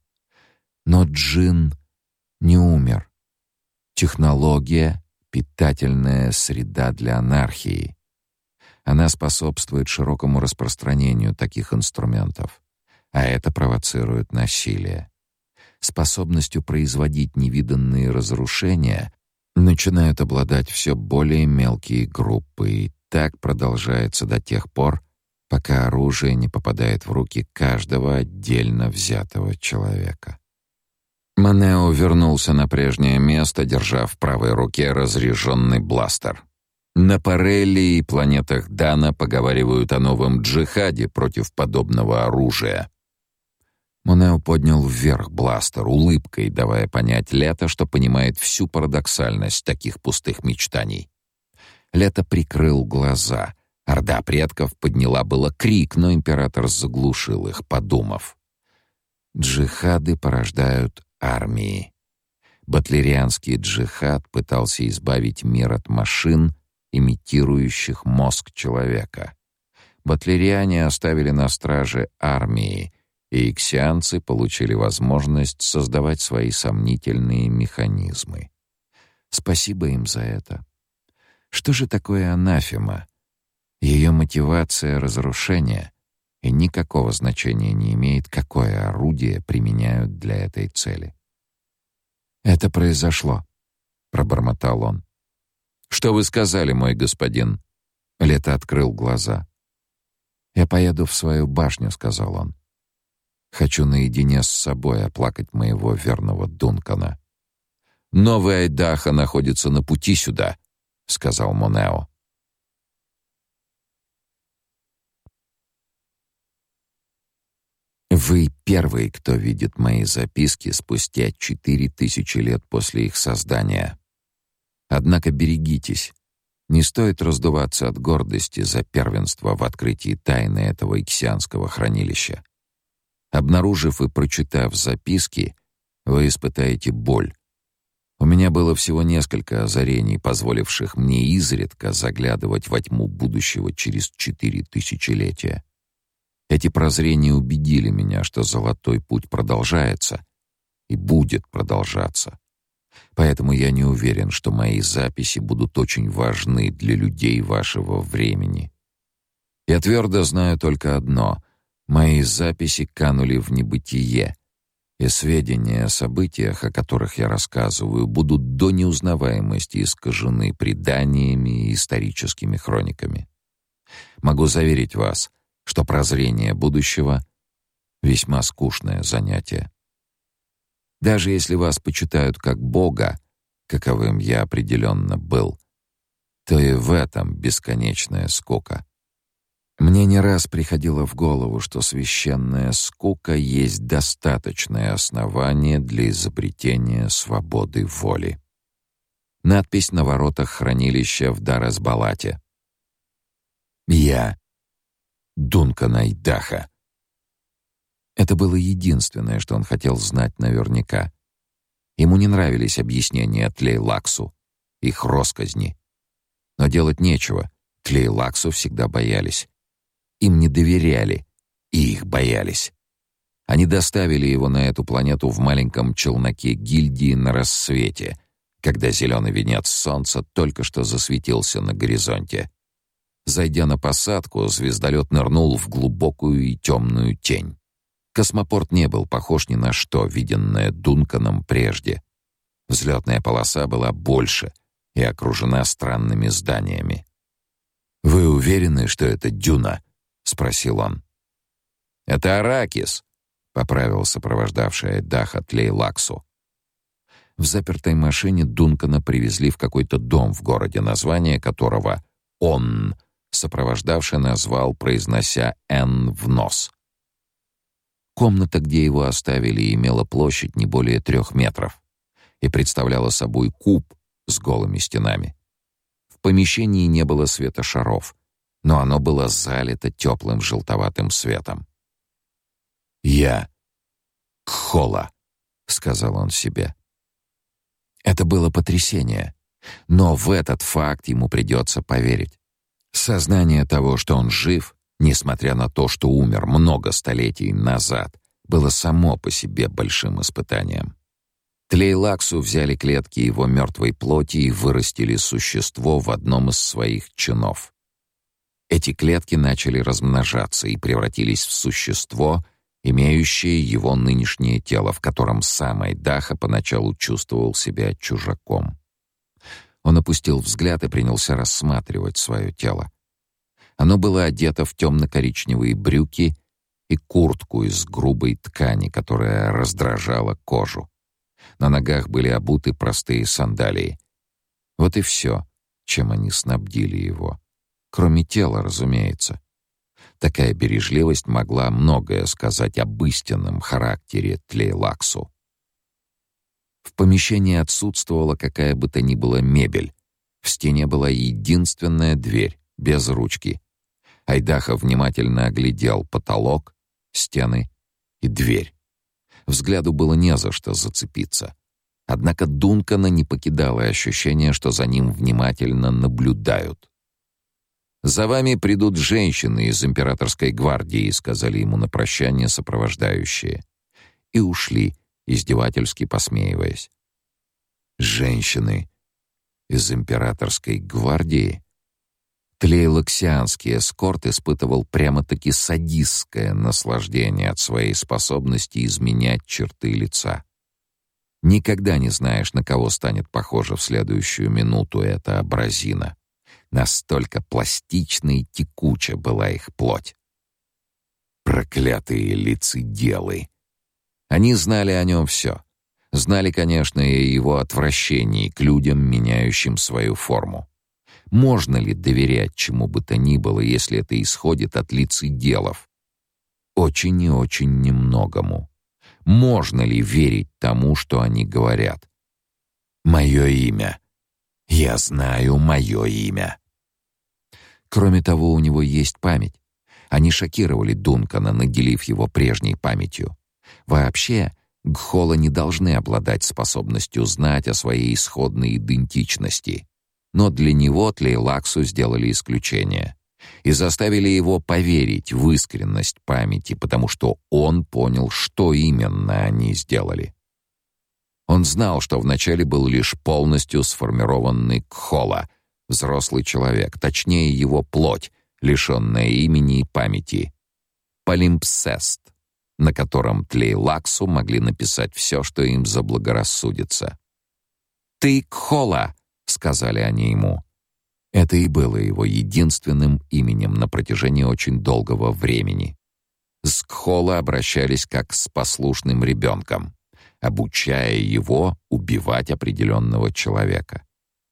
Speaker 1: Но Джин не умер. Технология — питательная среда для анархии. Она способствует широкому распространению таких инструментов, а это провоцирует насилие. Способностью производить невиданные разрушения начинают обладать все более мелкие группы, и так продолжается до тех пор, пока оружие не попадает в руки каждого отдельно взятого человека. Манео вернулся на прежнее место, держа в правой руке разряженный бластер. На Парелли и планетах Дана поговаривают о новом джихаде против подобного оружия. Монео поднял вверх бластер улыбкой, давая понять Лето, что понимает всю парадоксальность таких пустых мечтаний. Лето прикрыл глаза. Орда предков подняла было крик, но император заглушил их, подумав. Джихады порождают армии. Батлерианский джихад пытался избавить мир от машин, имитирующих мозг человека. Батлериане оставили на страже армии, и иксианцы получили возможность создавать свои сомнительные механизмы. Спасибо им за это. Что же такое анафема? Ее мотивация — разрушение, и никакого значения не имеет, какое орудие применяют для этой цели. «Это произошло», — пробормотал он. «Что вы сказали, мой господин?» Лето открыл глаза. «Я поеду в свою башню», — сказал он. Хочу наедине с собой оплакать моего верного Дункана. Новый Айдаха находится на пути сюда, сказал Монео. Вы первый, кто видит мои записки спустя четыре тысячи лет после их создания. Однако берегитесь. Не стоит раздуваться от гордости за первенство в открытии тайны этого иксианского хранилища. Обнаружив и прочитав записки, вы испытаете боль. У меня было всего несколько озарений, позволивших мне изредка заглядывать во тьму будущего через четыре тысячелетия. Эти прозрения убедили меня, что золотой путь продолжается и будет продолжаться. Поэтому я не уверен, что мои записи будут очень важны для людей вашего времени. Я твердо знаю только одно — Мои записи канули в небытие, и сведения о событиях, о которых я рассказываю, будут до неузнаваемости искажены преданиями и историческими хрониками. Могу заверить вас, что прозрение будущего — весьма скучное занятие. Даже если вас почитают как Бога, каковым я определенно был, то и в этом бесконечная скука. Мне не раз приходило в голову, что священная скука есть достаточное основание для изобретения свободы воли. Надпись на воротах хранилища в Дарасбалате. «Я Дункан Айдаха». Это было единственное, что он хотел знать наверняка. Ему не нравились объяснения Тлей-Лаксу, их росказни. Но делать нечего, Тлей-Лаксу всегда боялись. Им не доверяли, и их боялись. Они доставили его на эту планету в маленьком челноке гильдии на рассвете, когда зеленый венец солнца только что засветился на горизонте. Зайдя на посадку, звездолет нырнул в глубокую и темную тень. Космопорт не был похож ни на что, виденное Дунканом прежде. Взлетная полоса была больше и окружена странными зданиями. «Вы уверены, что это дюна?» — спросил он. «Это Аракис», — поправил сопровождавший Даха Тлейлаксу. В запертой машине Дункана привезли в какой-то дом в городе, название которого «Он», сопровождавший назвал, произнося «Н» в нос. Комната, где его оставили, имела площадь не более трех метров и представляла собой куб с голыми стенами. В помещении не было света шаров, но оно было залито теплым желтоватым светом. «Я Кхола», — сказал он себе. Это было потрясение, но в этот факт ему придется поверить. Сознание того, что он жив, несмотря на то, что умер много столетий назад, было само по себе большим испытанием. Тлейлаксу взяли клетки его мертвой плоти и вырастили существо в одном из своих чинов. Эти клетки начали размножаться и превратились в существо, имеющее его нынешнее тело, в котором сам Айдаха поначалу чувствовал себя чужаком. Он опустил взгляд и принялся рассматривать свое тело. Оно было одето в темно-коричневые брюки и куртку из грубой ткани, которая раздражала кожу. На ногах были обуты простые сандалии. Вот и все, чем они снабдили его. Кроме тела, разумеется. Такая бережливость могла многое сказать об истинном характере Тлейлаксу. В помещении отсутствовала какая бы то ни была мебель. В стене была единственная дверь, без ручки. Айдаха внимательно оглядел потолок, стены и дверь. Взгляду было не за что зацепиться. Однако Дункана не покидало ощущение, что за ним внимательно наблюдают. «За вами придут женщины из императорской гвардии», — сказали ему на прощание сопровождающие. И ушли, издевательски посмеиваясь. «Женщины из императорской гвардии?» Тлейлоксианский эскорт испытывал прямо-таки садистское наслаждение от своей способности изменять черты лица. Никогда не знаешь, на кого станет похожа в следующую минуту эта абразина. Настолько пластична и текуча была их плоть. Проклятые лицеделы! Они знали о нем все. Знали, конечно, и его отвращении к людям, меняющим свою форму. Можно ли доверять чему бы то ни было, если это исходит от лицеделов? Очень и очень немногому. Можно ли верить тому, что они говорят? Мое имя. Я знаю мое имя. Кроме того, у него есть память. Они шокировали Дункана, наделив его прежней памятью. Вообще, Гхола не должны обладать способностью знать о своей исходной идентичности но для него Тлейлаксу сделали исключение и заставили его поверить в искренность памяти, потому что он понял, что именно они сделали. Он знал, что вначале был лишь полностью сформированный Кхола, взрослый человек, точнее его плоть, лишенная имени и памяти. Полимпсест, на котором Тлейлаксу могли написать все, что им заблагорассудится. «Ты Кхола!» — сказали они ему. Это и было его единственным именем на протяжении очень долгого времени. С Кхола обращались как с послушным ребенком, обучая его убивать определенного человека.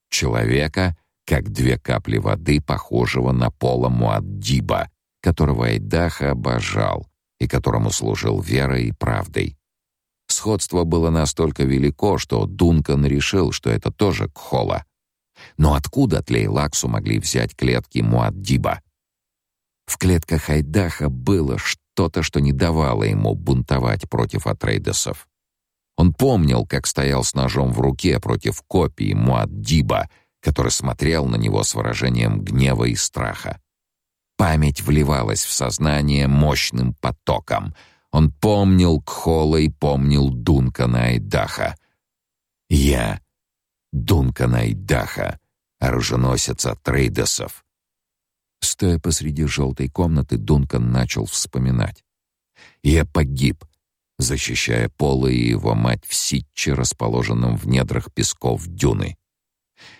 Speaker 1: Человека, как две капли воды, похожего на Пола Муаддиба, которого Айдаха обожал и которому служил верой и правдой. Сходство было настолько велико, что Дункан решил, что это тоже Кхола. Но откуда Тлейлаксу могли взять клетки Муаддиба? В клетках Айдаха было что-то, что не давало ему бунтовать против Атрейдесов. Он помнил, как стоял с ножом в руке против копии Муаддиба, который смотрел на него с выражением гнева и страха. Память вливалась в сознание мощным потоком. Он помнил Кхола и помнил Дункана Айдаха. «Я Дункан Айдаха, оруженосец Атрейдесов». Стоя посреди желтой комнаты, Дункан начал вспоминать. «Я погиб» защищая Пола и его мать в Ситче, расположенном в недрах песков дюны.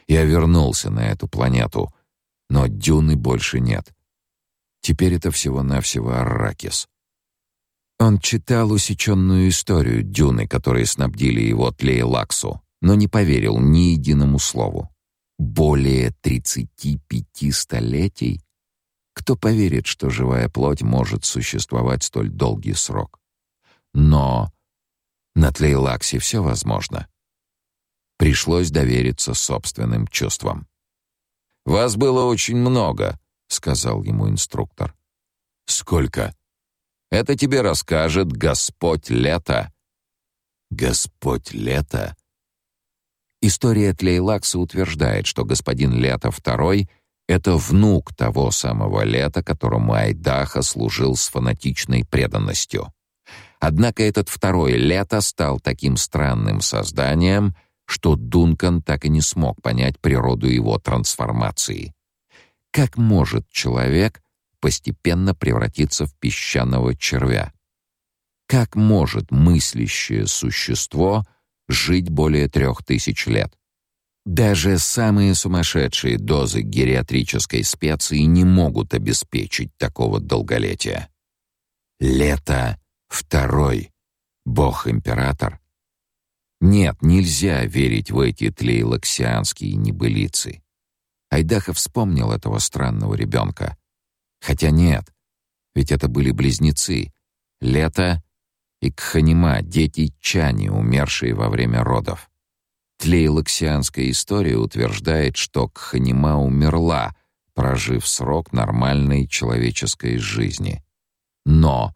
Speaker 1: Я вернулся на эту планету, но дюны больше нет. Теперь это всего-навсего Арракис. Он читал усеченную историю дюны, которые снабдили его Тлейлаксу, но не поверил ни единому слову. Более тридцати пяти столетий? Кто поверит, что живая плоть может существовать столь долгий срок? Но на Тлейлаксе все возможно. Пришлось довериться собственным чувствам. «Вас было очень много», — сказал ему инструктор. «Сколько?» «Это тебе расскажет Господь Лето». «Господь Лето?» История Тлейлакса утверждает, что господин Лето II — это внук того самого Лета, которому Айдаха служил с фанатичной преданностью. Однако этот второй лето стал таким странным созданием, что Дункан так и не смог понять природу его трансформации. Как может человек постепенно превратиться в песчаного червя? Как может мыслящее существо жить более трех тысяч лет? Даже самые сумасшедшие дозы гериатрической специи не могут обеспечить такого долголетия. Лето Второй — бог-император. Нет, нельзя верить в эти тлейлаксианские небылицы. Айдаха вспомнил этого странного ребенка. Хотя нет, ведь это были близнецы. Лето и Кханима, дети Чани, умершие во время родов. Тлейлаксианская история утверждает, что Кханима умерла, прожив срок нормальной человеческой жизни. Но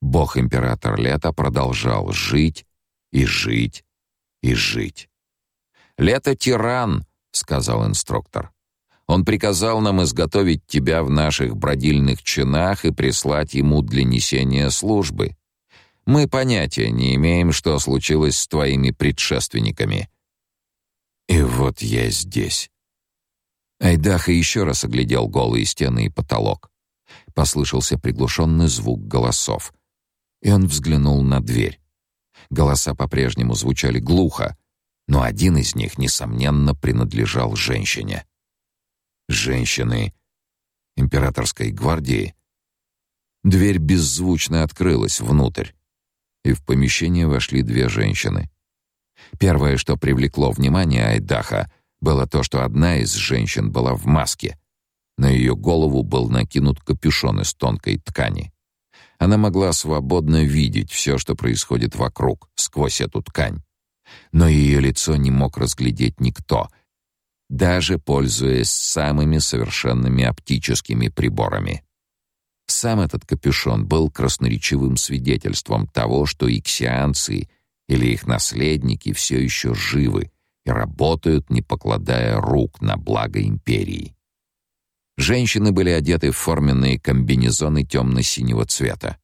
Speaker 1: Бог-император Лето продолжал жить и жить и жить. «Лето — тиран», — сказал инструктор. «Он приказал нам изготовить тебя в наших бродильных чинах и прислать ему для несения службы. Мы понятия не имеем, что случилось с твоими предшественниками». И вот я здесь. Айдаха еще раз оглядел голые стены и потолок. Послышался приглушенный звук голосов и он взглянул на дверь. Голоса по-прежнему звучали глухо, но один из них, несомненно, принадлежал женщине. Женщины императорской гвардии. Дверь беззвучно открылась внутрь, и в помещение вошли две женщины. Первое, что привлекло внимание Айдаха, было то, что одна из женщин была в маске. На ее голову был накинут капюшон из тонкой ткани. Она могла свободно видеть все, что происходит вокруг, сквозь эту ткань. Но ее лицо не мог разглядеть никто, даже пользуясь самыми совершенными оптическими приборами. Сам этот капюшон был красноречивым свидетельством того, что иксианцы или их наследники все еще живы и работают, не покладая рук на благо империи. Женщины были одеты в форменные комбинезоны темно-синего цвета.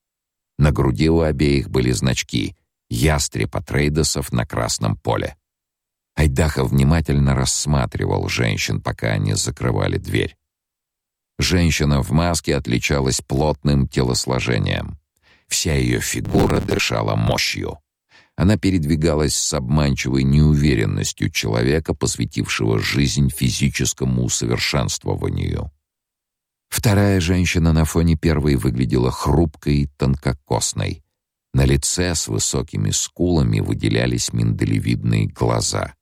Speaker 1: На груди у обеих были значки «Ястреб от Рейдосов на красном поле». Айдаха внимательно рассматривал женщин, пока они закрывали дверь. Женщина в маске отличалась плотным телосложением. Вся ее фигура дышала мощью. Она передвигалась с обманчивой неуверенностью человека, посвятившего жизнь физическому усовершенствованию. Вторая женщина на фоне первой выглядела хрупкой и тонкокосной. На лице с высокими скулами выделялись миндалевидные глаза.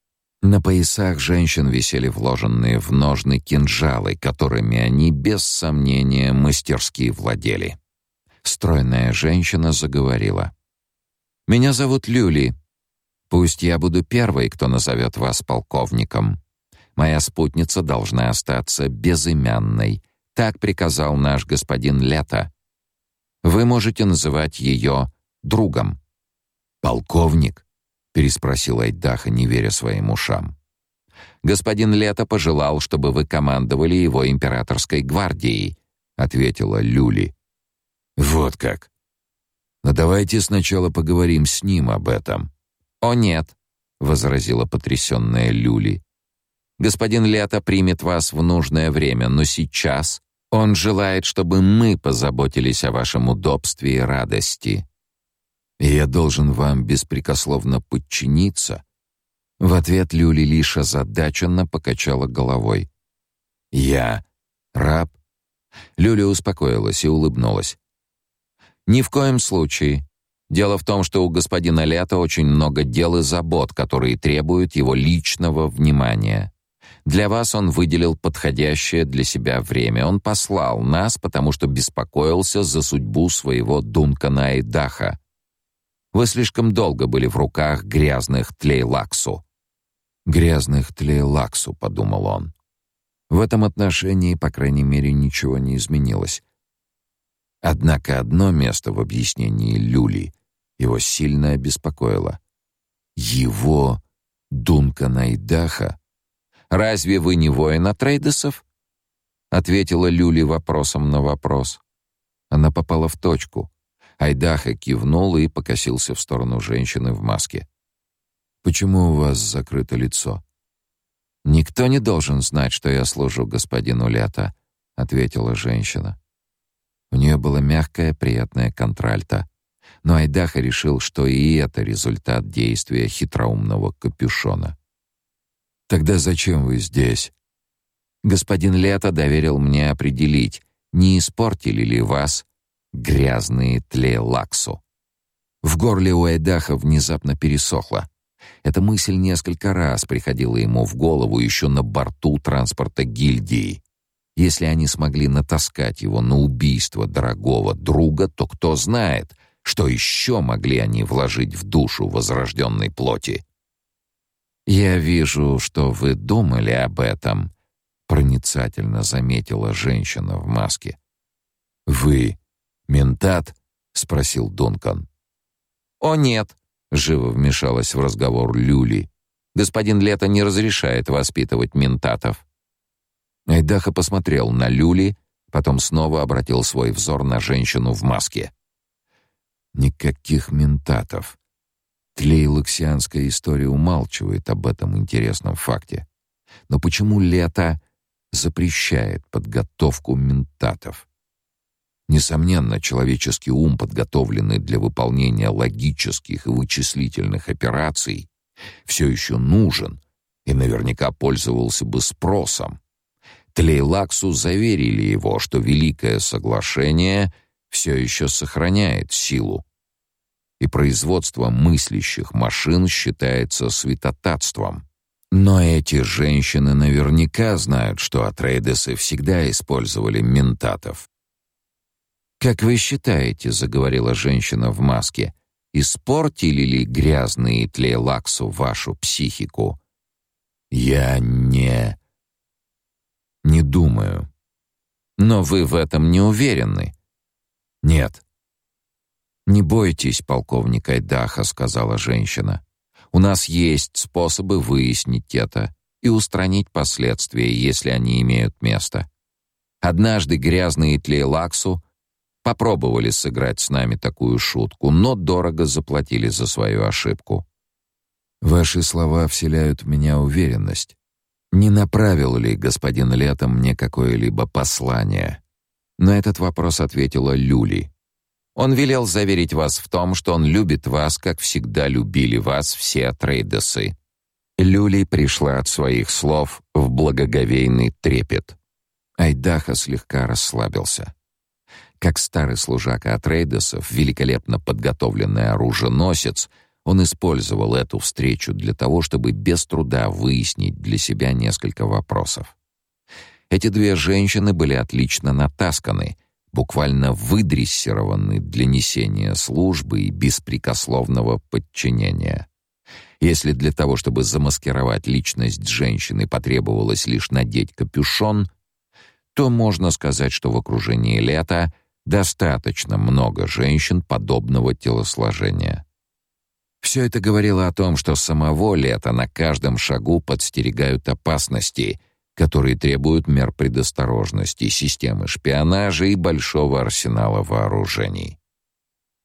Speaker 1: На поясах женщин висели вложенные в ножны кинжалы, которыми они без сомнения мастерски владели. Стройная женщина заговорила: "Меня зовут Люли. Пусть я буду первой, кто назовет вас полковником. Моя спутница должна остаться безымянной. Так приказал наш господин Лето. Вы можете называть ее другом. Полковник, переспросил Айдаха, не веря своим ушам. Господин Лето пожелал, чтобы вы командовали его императорской гвардией, ответила Люли. Вот как. Но давайте сначала поговорим с ним об этом. О нет, возразила потрясённая Люли. Господин Лето примет вас в нужное время, но сейчас он желает, чтобы мы позаботились о вашем удобстве и радости и я должен вам беспрекословно подчиниться?» В ответ Люли лишь озадаченно покачала головой. «Я раб?» Люля успокоилась и улыбнулась. «Ни в коем случае. Дело в том, что у господина Лята очень много дел и забот, которые требуют его личного внимания. Для вас он выделил подходящее для себя время. Он послал нас, потому что беспокоился за судьбу своего Дункана Айдаха. Вы слишком долго были в руках грязных тлейлаксу. Грязных тлейлаксу, подумал он. В этом отношении, по крайней мере, ничего не изменилось. Однако одно место в объяснении Люли его сильно обеспокоило. Его Дункана Найдаха. Разве вы не воин Атрейдесов? ответила Люли вопросом на вопрос. Она попала в точку. Айдаха кивнул и покосился в сторону женщины в маске. Почему у вас закрыто лицо? Никто не должен знать, что я служу господину Лето, ответила женщина. У нее была мягкая, приятная контральта, но Айдаха решил, что и это результат действия хитроумного капюшона. Тогда зачем вы здесь? Господин Лето доверил мне определить, не испортили ли вас грязные тлейлаксу. В горле у Айдаха внезапно пересохло. Эта мысль несколько раз приходила ему в голову еще на борту транспорта гильдии. Если они смогли натаскать его на убийство дорогого друга, то кто знает, что еще могли они вложить в душу возрожденной плоти. «Я вижу, что вы думали об этом», — проницательно заметила женщина в маске. «Вы «Ментат?» — спросил Дункан. «О, нет!» — живо вмешалась в разговор Люли. «Господин Лето не разрешает воспитывать ментатов». Айдаха посмотрел на Люли, потом снова обратил свой взор на женщину в маске. «Никаких ментатов». Тлейлоксианская история умалчивает об этом интересном факте. Но почему Лето запрещает подготовку ментатов? Несомненно, человеческий ум, подготовленный для выполнения логических и вычислительных операций, все еще нужен и наверняка пользовался бы спросом. Тлейлаксу заверили его, что Великое Соглашение все еще сохраняет силу, и производство мыслящих машин считается святотатством. Но эти женщины наверняка знают, что Атрейдесы всегда использовали ментатов. «Как вы считаете, — заговорила женщина в маске, — испортили ли грязные тлейлаксу вашу психику?» «Я не... не думаю». «Но вы в этом не уверены?» «Нет». «Не бойтесь, полковник Айдаха», — сказала женщина. «У нас есть способы выяснить это и устранить последствия, если они имеют место. Однажды грязные тлейлаксу попробовали сыграть с нами такую шутку, но дорого заплатили за свою ошибку. Ваши слова вселяют в меня уверенность. Не направил ли господин Лето мне какое-либо послание? На этот вопрос ответила Люли. Он велел заверить вас в том, что он любит вас, как всегда любили вас все трейдесы. Люли пришла от своих слов в благоговейный трепет. Айдаха слегка расслабился. Как старый служака от Рейдесов, великолепно подготовленный оруженосец, он использовал эту встречу для того, чтобы без труда выяснить для себя несколько вопросов. Эти две женщины были отлично натасканы, буквально выдрессированы для несения службы и беспрекословного подчинения. Если для того, чтобы замаскировать личность женщины, потребовалось лишь надеть капюшон, то можно сказать, что в окружении лета достаточно много женщин подобного телосложения. Все это говорило о том, что самого лета на каждом шагу подстерегают опасности, которые требуют мер предосторожности, системы шпионажа и большого арсенала вооружений.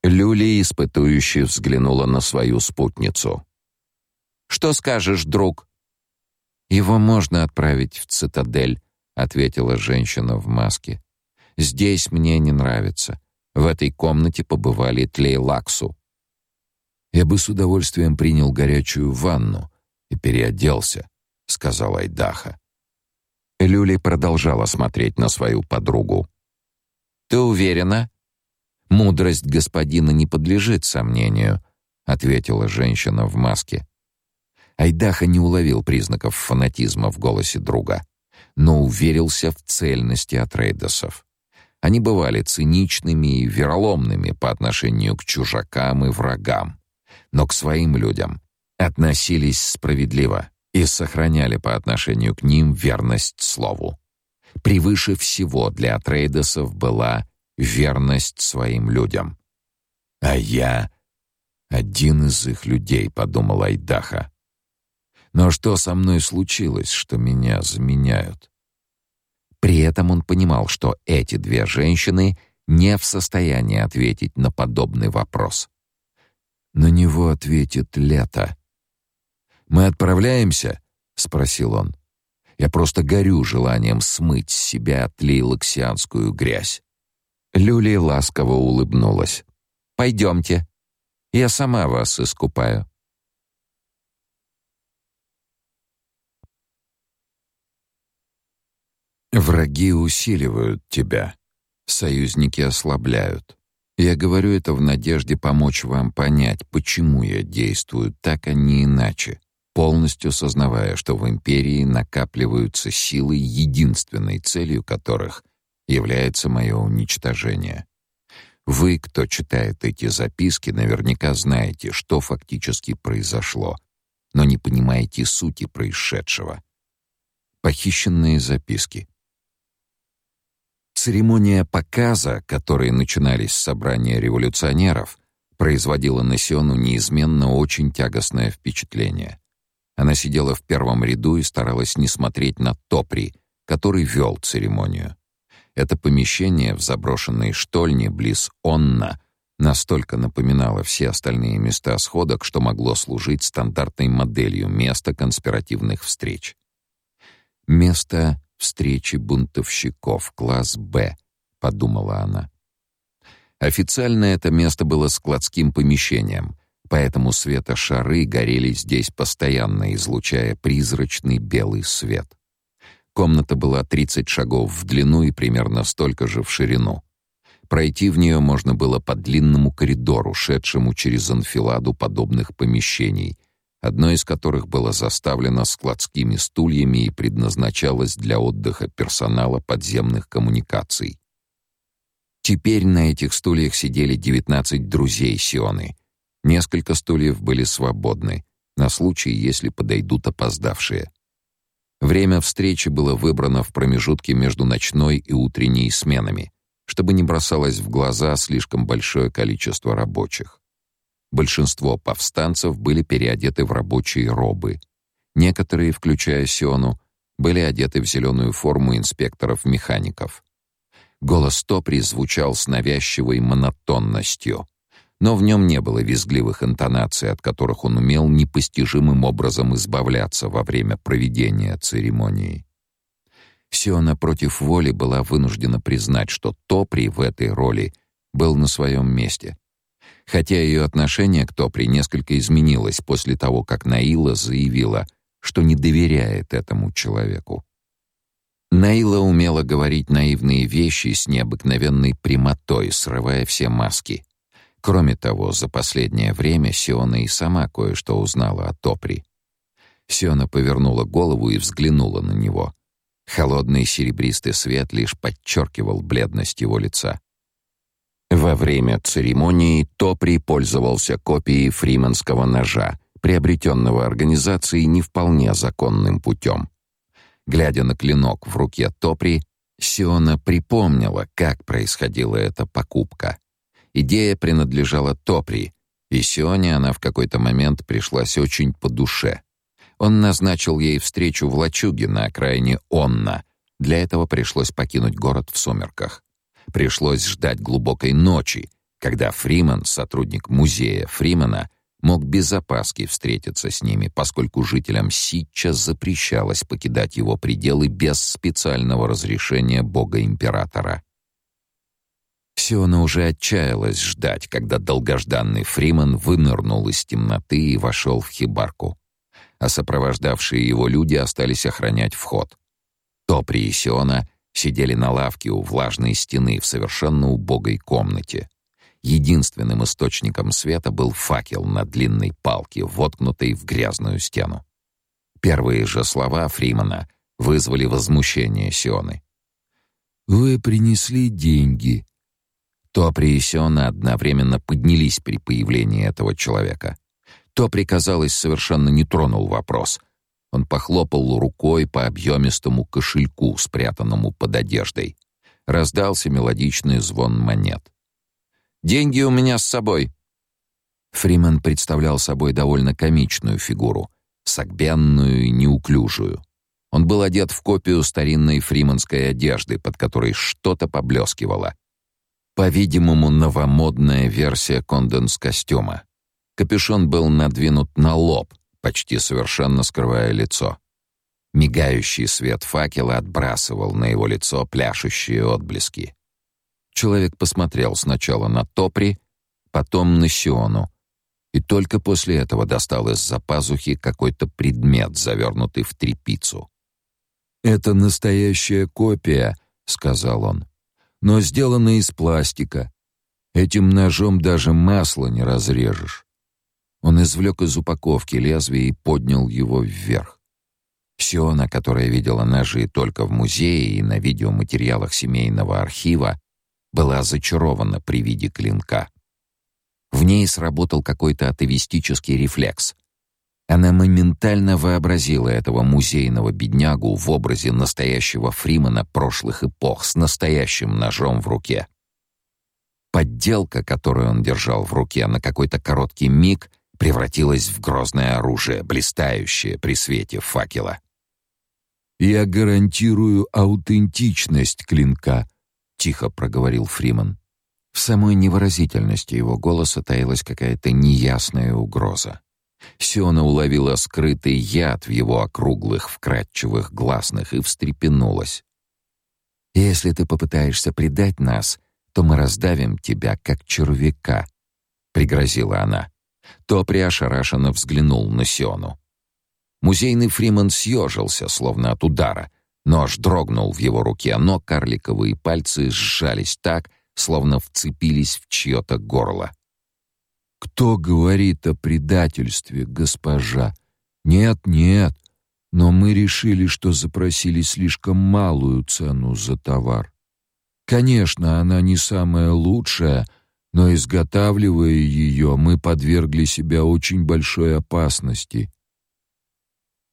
Speaker 1: Люли испытующе взглянула на свою спутницу. Что скажешь, друг? Его можно отправить в цитадель, ответила женщина в маске. Здесь мне не нравится. В этой комнате побывали Тлейлаксу. Я бы с удовольствием принял горячую ванну и переоделся, сказал Айдаха. Люли продолжала смотреть на свою подругу. Ты уверена? Мудрость господина не подлежит сомнению, ответила женщина в маске. Айдаха не уловил признаков фанатизма в голосе друга, но уверился в цельности Атрейдосов. Они бывали циничными и вероломными по отношению к чужакам и врагам, но к своим людям относились справедливо и сохраняли по отношению к ним верность слову. Превыше всего для Атрейдосов была верность своим людям. А я один из их людей, подумал Айдаха. Но что со мной случилось, что меня заменяют? При этом он понимал, что эти две женщины не в состоянии ответить на подобный вопрос. На него ответит Лето. Мы отправляемся, спросил он. Я просто горю желанием смыть с себя тлейлоксианскую грязь. Люли ласково улыбнулась. Пойдемте. Я сама вас искупаю. Враги усиливают тебя, союзники ослабляют. Я говорю это в надежде помочь вам понять, почему я действую так, а не иначе, полностью сознавая, что в империи накапливаются силы, единственной целью которых является мое уничтожение. Вы, кто читает эти записки, наверняка знаете, что фактически произошло, но не понимаете сути происшедшего. Похищенные записки. Церемония показа, которые начинались с собрания революционеров, производила на Сиону неизменно очень тягостное впечатление. Она сидела в первом ряду и старалась не смотреть на Топри, который вел церемонию. Это помещение в заброшенной штольне близ Онна настолько напоминало все остальные места сходок, что могло служить стандартной моделью места конспиративных встреч. Место встречи бунтовщиков, класс «Б», — подумала она. Официально это место было складским помещением, поэтому светошары горели здесь постоянно, излучая призрачный белый свет. Комната была 30 шагов в длину и примерно столько же в ширину. Пройти в нее можно было по длинному коридору, шедшему через анфиладу подобных помещений, одно из которых было заставлено складскими стульями и предназначалось для отдыха персонала подземных коммуникаций. Теперь на этих стульях сидели 19 друзей Сионы. Несколько стульев были свободны, на случай, если подойдут опоздавшие. Время встречи было выбрано в промежутке между ночной и утренней сменами, чтобы не бросалось в глаза слишком большое количество рабочих. Большинство повстанцев были переодеты в рабочие робы. Некоторые, включая Сиону, были одеты в зеленую форму инспекторов-механиков. Голос Топри звучал с навязчивой монотонностью, но в нем не было визгливых интонаций, от которых он умел непостижимым образом избавляться во время проведения церемонии. Сиона против воли была вынуждена признать, что Топри в этой роли был на своем месте хотя ее отношение к Топри несколько изменилось после того, как Наила заявила, что не доверяет этому человеку. Наила умела говорить наивные вещи с необыкновенной прямотой, срывая все маски. Кроме того, за последнее время Сиона и сама кое-что узнала о Топри. Сиона повернула голову и взглянула на него. Холодный серебристый свет лишь подчеркивал бледность его лица. Во время церемонии Топри пользовался копией фриманского ножа, приобретенного организацией не вполне законным путем. Глядя на клинок в руке Топри, Сиона припомнила, как происходила эта покупка. Идея принадлежала Топри, и Сионе она в какой-то момент пришлась очень по душе. Он назначил ей встречу в лачуге на окраине Онна. Для этого пришлось покинуть город в сумерках. Пришлось ждать глубокой ночи, когда Фриман, сотрудник музея Фримана, мог без опаски встретиться с ними, поскольку жителям Ситча запрещалось покидать его пределы без специального разрешения бога-императора. Сиона уже отчаялась ждать, когда долгожданный Фриман вынырнул из темноты и вошел в хибарку, а сопровождавшие его люди остались охранять вход. Топри и Сиона сидели на лавке у влажной стены в совершенно убогой комнате. Единственным источником света был факел на длинной палке, воткнутой в грязную стену. Первые же слова Фримана вызвали возмущение Сионы. «Вы принесли деньги». Топри и Сиона одновременно поднялись при появлении этого человека. Топри, казалось, совершенно не тронул вопрос. Он похлопал рукой по объемистому кошельку, спрятанному под одеждой. Раздался мелодичный звон монет. Деньги у меня с собой». Фриман представлял собой довольно комичную фигуру, согбенную и неуклюжую. Он был одет в копию старинной фриманской одежды, под которой что-то поблескивало. По-видимому, новомодная версия конденс-костюма. Капюшон был надвинут на лоб, почти совершенно скрывая лицо. Мигающий свет факела отбрасывал на его лицо пляшущие отблески. Человек посмотрел сначала на Топри, потом на Сиону, и только после этого достал из-за пазухи какой-то предмет, завернутый в тряпицу. «Это настоящая копия», — сказал он, — «но сделана из пластика. Этим ножом даже масло не разрежешь». Он извлек из упаковки лезвие и поднял его вверх. Сиона, которая видела ножи только в музее и на видеоматериалах семейного архива, была зачарована при виде клинка. В ней сработал какой-то атовистический рефлекс. Она моментально вообразила этого музейного беднягу в образе настоящего Фримана прошлых эпох с настоящим ножом в руке. Подделка, которую он держал в руке на какой-то короткий миг, превратилась в грозное оружие, блистающее при свете факела. «Я гарантирую аутентичность клинка», — тихо проговорил Фриман. В самой невыразительности его голоса таилась какая-то неясная угроза. Сиона уловила скрытый яд в его округлых, вкрадчивых гласных и встрепенулась. «Если ты попытаешься предать нас, то мы раздавим тебя, как червяка», — пригрозила она. Топри ошарашенно взглянул на Сиону. Музейный Фриман съежился, словно от удара, Нож дрогнул в его руке, но карликовые пальцы сжались так, словно вцепились в чье-то горло. «Кто говорит о предательстве, госпожа? Нет, нет, но мы решили, что запросили слишком малую цену за товар. Конечно, она не самая лучшая, но изготавливая ее, мы подвергли себя очень большой опасности.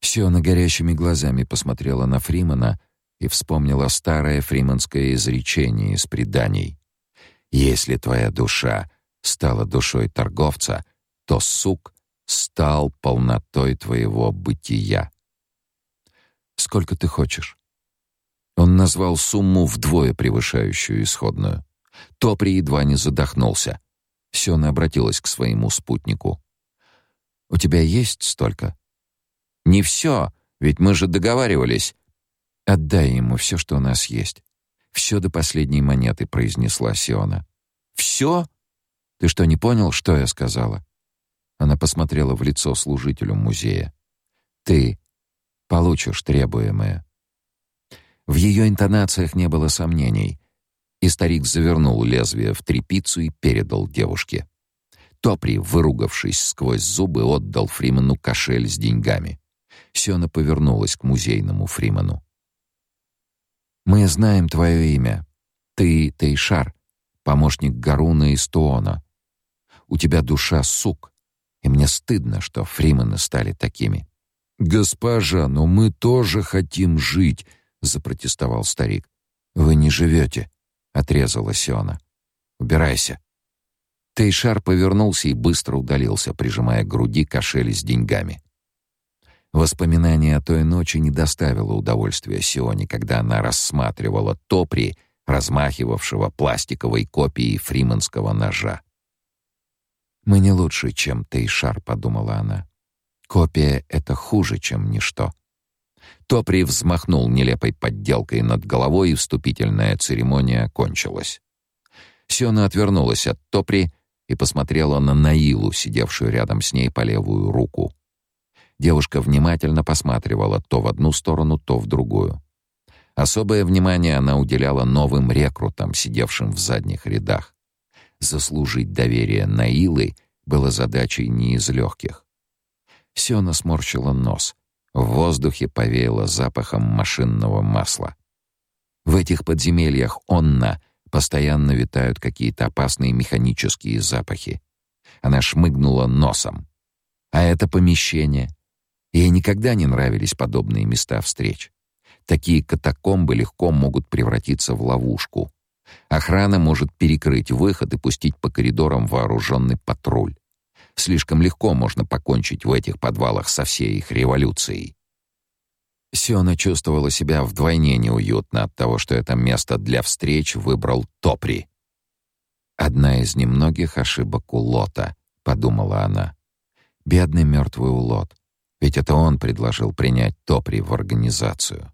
Speaker 1: Сиона горящими глазами посмотрела на Фримана и вспомнила старое фриманское изречение из преданий. «Если твоя душа стала душой торговца, то сук стал полнотой твоего бытия». «Сколько ты хочешь?» Он назвал сумму вдвое превышающую исходную. Топри едва не задохнулся. Сиона обратилась к своему спутнику. «У тебя есть столько?» Не все, ведь мы же договаривались. Отдай ему все, что у нас есть. Все до последней монеты, произнесла Сиона. Все? Ты что, не понял, что я сказала? Она посмотрела в лицо служителю музея. Ты получишь требуемое. В ее интонациях не было сомнений, и старик завернул лезвие в тряпицу и передал девушке. Топри, выругавшись сквозь зубы, отдал Фриману кошель с деньгами. Сёна повернулась к музейному Фриману. «Мы знаем твое имя. Ты Тейшар, помощник Гаруна из Туона. У тебя душа сук, и мне стыдно, что Фримены стали такими». «Госпожа, но мы тоже хотим жить», — запротестовал старик. «Вы не живете», — отрезала Сиона. «Убирайся». Тейшар повернулся и быстро удалился, прижимая к груди кошель с деньгами. Воспоминание о той ночи не доставило удовольствия Сионе, когда она рассматривала Топри, размахивавшего пластиковой копией фриманского ножа. «Мы не лучше, чем Тейшар», — подумала она. «Копия — это хуже, чем ничто». Топри взмахнул нелепой подделкой над головой, и вступительная церемония кончилась. Сиона отвернулась от Топри и посмотрела на Наилу, сидевшую рядом с ней по левую руку. Девушка внимательно посматривала то в одну сторону, то в другую. Особое внимание она уделяла новым рекрутам, сидевшим в задних рядах. Заслужить доверие Наилы было задачей не из легких. Сёна сморщила нос. В воздухе повеяло запахом машинного масла. В этих подземельях онна постоянно витают какие-то опасные механические запахи. Она шмыгнула носом. А это помещение — Ей никогда не нравились подобные места встреч. Такие катакомбы легко могут превратиться в ловушку. Охрана может перекрыть выход и пустить по коридорам вооруженный патруль. Слишком легко можно покончить в этих подвалах со всей их революцией. Сиона чувствовала себя вдвойне неуютно от того, что это место для встреч выбрал Топри. «Одна из немногих ошибок Улота», — подумала она. «Бедный мертвый Улот. Ведь это он предложил принять Топри в организацию.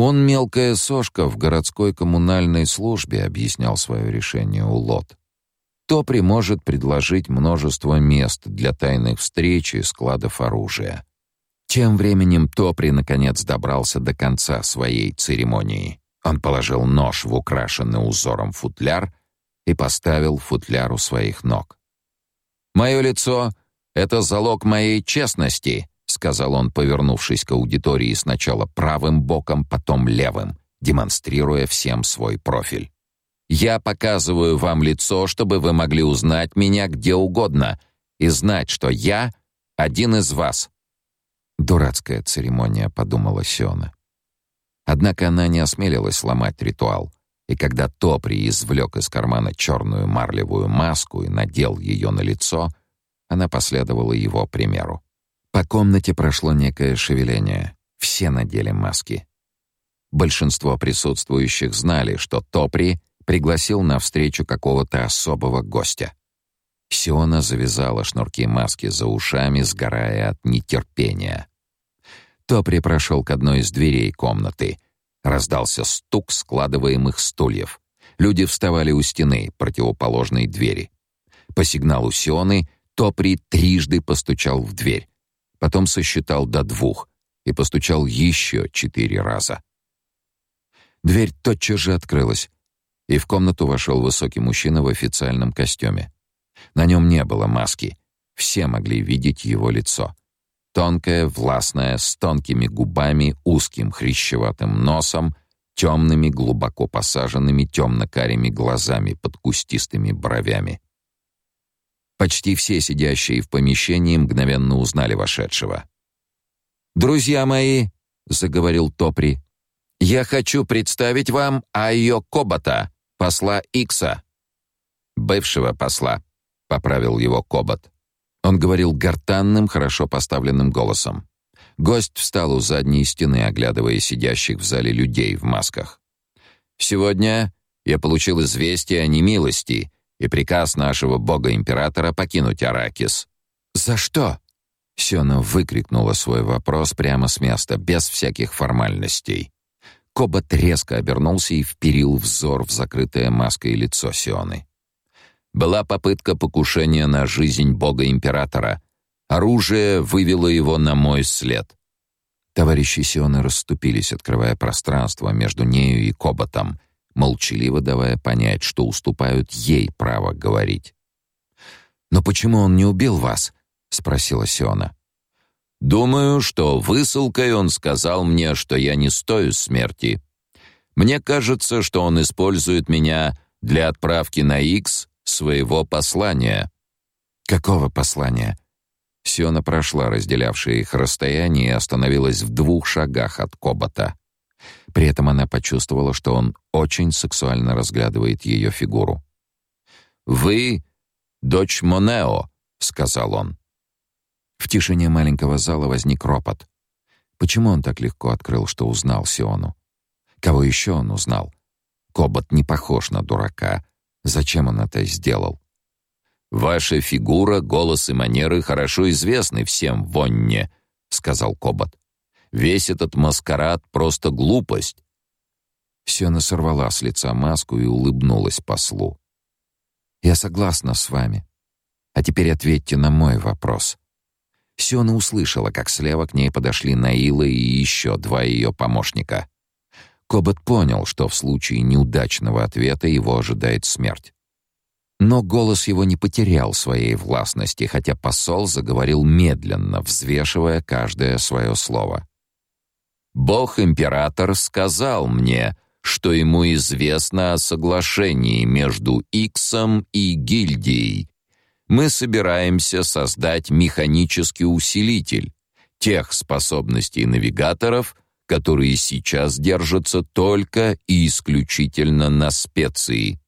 Speaker 1: Он мелкая сошка в городской коммунальной службе, объяснял свое решение Улот. Топри может предложить множество мест для тайных встреч и складов оружия. Тем временем Топри наконец добрался до конца своей церемонии. Он положил нож в украшенный узором футляр и поставил футляр у своих ног. Мое лицо это залог моей честности, сказал он, повернувшись к аудитории сначала правым боком, потом левым, демонстрируя всем свой профиль. Я показываю вам лицо, чтобы вы могли узнать меня где угодно и знать, что я один из вас. Дурацкая церемония, подумала Сёна. Однако она не осмелилась сломать ритуал, и когда Топри извлек из кармана черную марлевую маску и надел ее на лицо, она последовала его примеру. По комнате прошло некое шевеление. Все надели маски. Большинство присутствующих знали, что Топри пригласил на встречу какого-то особого гостя. Сиона завязала шнурки маски за ушами, сгорая от нетерпения. Топри прошел к одной из дверей комнаты. Раздался стук складываемых стульев. Люди вставали у стены, противоположной двери. По сигналу Сионы Топри трижды постучал в дверь, потом сосчитал до двух и постучал еще четыре раза. Дверь тотчас же открылась, и в комнату вошел высокий мужчина в официальном костюме. На нем не было маски, все могли видеть его лицо. Тонкое, властное, с тонкими губами, узким хрящеватым носом, темными, глубоко посаженными темно-карими глазами под кустистыми бровями. Почти все сидящие в помещении мгновенно узнали вошедшего. «Друзья мои», — заговорил Топри, — «я хочу представить вам Айо Кобота, посла Икса». «Бывшего посла», — поправил его Кобот. Он говорил гортанным, хорошо поставленным голосом. Гость встал у задней стены, оглядывая сидящих в зале людей в масках. «Сегодня я получил известие о немилости, и приказ нашего бога-императора покинуть Аракис. «За что?» Сёна выкрикнула свой вопрос прямо с места, без всяких формальностей. Кобот резко обернулся и вперил взор в закрытое маской лицо Сионы. Была попытка покушения на жизнь бога-императора. Оружие вывело его на мой след. Товарищи Сионы расступились, открывая пространство между нею и Коботом, молчаливо давая понять, что уступают ей право говорить. «Но почему он не убил вас?» — спросила Сиона.
Speaker 2: «Думаю, что высылкой он сказал мне, что я не стою смерти. Мне кажется, что он использует меня для отправки на X своего послания».
Speaker 1: «Какого послания?» Сиона прошла разделявшее их расстояние и остановилась в двух шагах от Кобота. При этом она почувствовала, что он очень сексуально разглядывает ее фигуру.
Speaker 2: «Вы дочь Монео», — сказал он.
Speaker 1: В тишине маленького зала возник ропот. Почему он так легко открыл, что узнал Сиону? Кого еще он узнал? Кобот не похож на дурака. Зачем он это сделал?
Speaker 2: «Ваша фигура, голос и манеры хорошо известны всем в Вонне», — сказал Кобот. «Весь этот маскарад — просто глупость».
Speaker 1: Сена сорвала с лица маску и улыбнулась послу. «Я согласна с вами. А теперь ответьте на мой вопрос». Сена услышала, как слева к ней подошли Наила и еще два ее помощника. Кобот понял, что в случае неудачного ответа его ожидает смерть. Но голос его не потерял своей властности, хотя посол заговорил медленно, взвешивая каждое свое слово.
Speaker 2: «Бог-император сказал мне, что ему известно о соглашении между Иксом и гильдией. Мы собираемся создать механический усилитель тех способностей навигаторов, которые сейчас держатся только и исключительно на специи.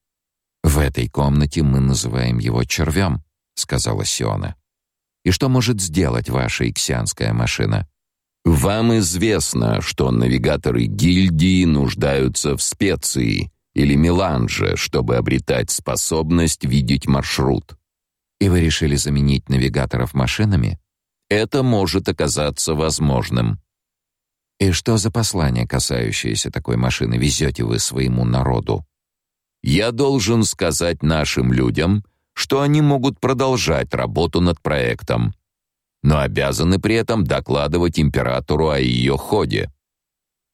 Speaker 1: В этой комнате мы называем его червем», — сказала Сиона. И что может сделать ваша иксианская машина?
Speaker 2: Вам известно, что навигаторы гильдии нуждаются в специи или меланже, чтобы обретать способность видеть маршрут.
Speaker 1: И вы решили заменить навигаторов машинами?
Speaker 2: Это может оказаться возможным.
Speaker 1: И что за послание, касающееся такой машины, везете вы своему народу?
Speaker 2: Я должен сказать нашим людям, что они могут продолжать работу над проектом, но обязаны при этом докладывать императору о ее ходе.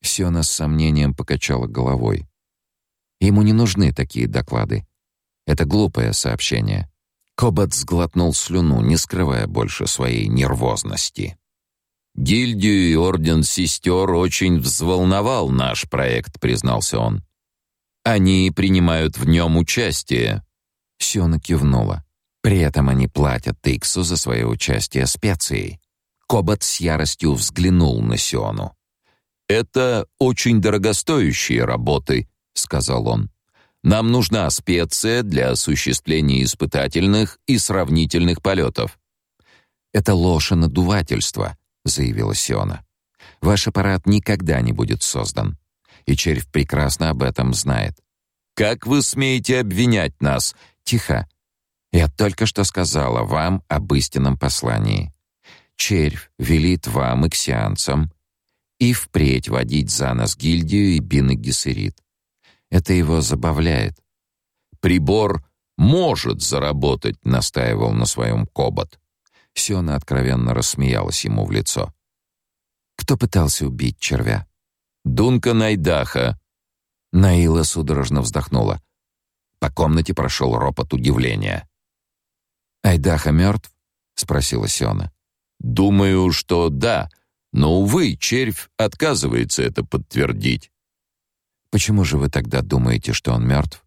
Speaker 1: Сиона с сомнением покачала головой. Ему не нужны такие доклады. Это глупое сообщение. Кобот сглотнул слюну, не скрывая больше своей нервозности.
Speaker 2: «Гильдию и Орден Сестер очень взволновал наш проект», — признался он. Они принимают в нем участие.
Speaker 1: Сиона кивнула. При этом они платят Тиксу за свое участие специей. Кобот с яростью взглянул на Сиону.
Speaker 2: «Это очень дорогостоящие работы», — сказал он. «Нам нужна специя для осуществления испытательных и сравнительных полетов».
Speaker 1: «Это ложь и надувательство», — заявила Сиона. «Ваш аппарат никогда не будет создан и червь прекрасно об этом знает.
Speaker 2: Как вы смеете обвинять нас?
Speaker 1: Тихо. Я только что сказала вам об истинном послании. Червь велит вам, иксианцам, и впредь водить за нас гильдию и Бин и Это его забавляет.
Speaker 2: Прибор может заработать, настаивал на своем Кобот.
Speaker 1: Сиона откровенно рассмеялась ему в лицо. Кто пытался убить червя?
Speaker 2: Дунка Найдаха.
Speaker 1: Наила судорожно вздохнула. По комнате прошел ропот удивления. Айдаха мертв? спросила Сиона.
Speaker 2: Думаю, что да, но увы, червь отказывается это подтвердить.
Speaker 1: Почему же вы тогда думаете, что он мертв?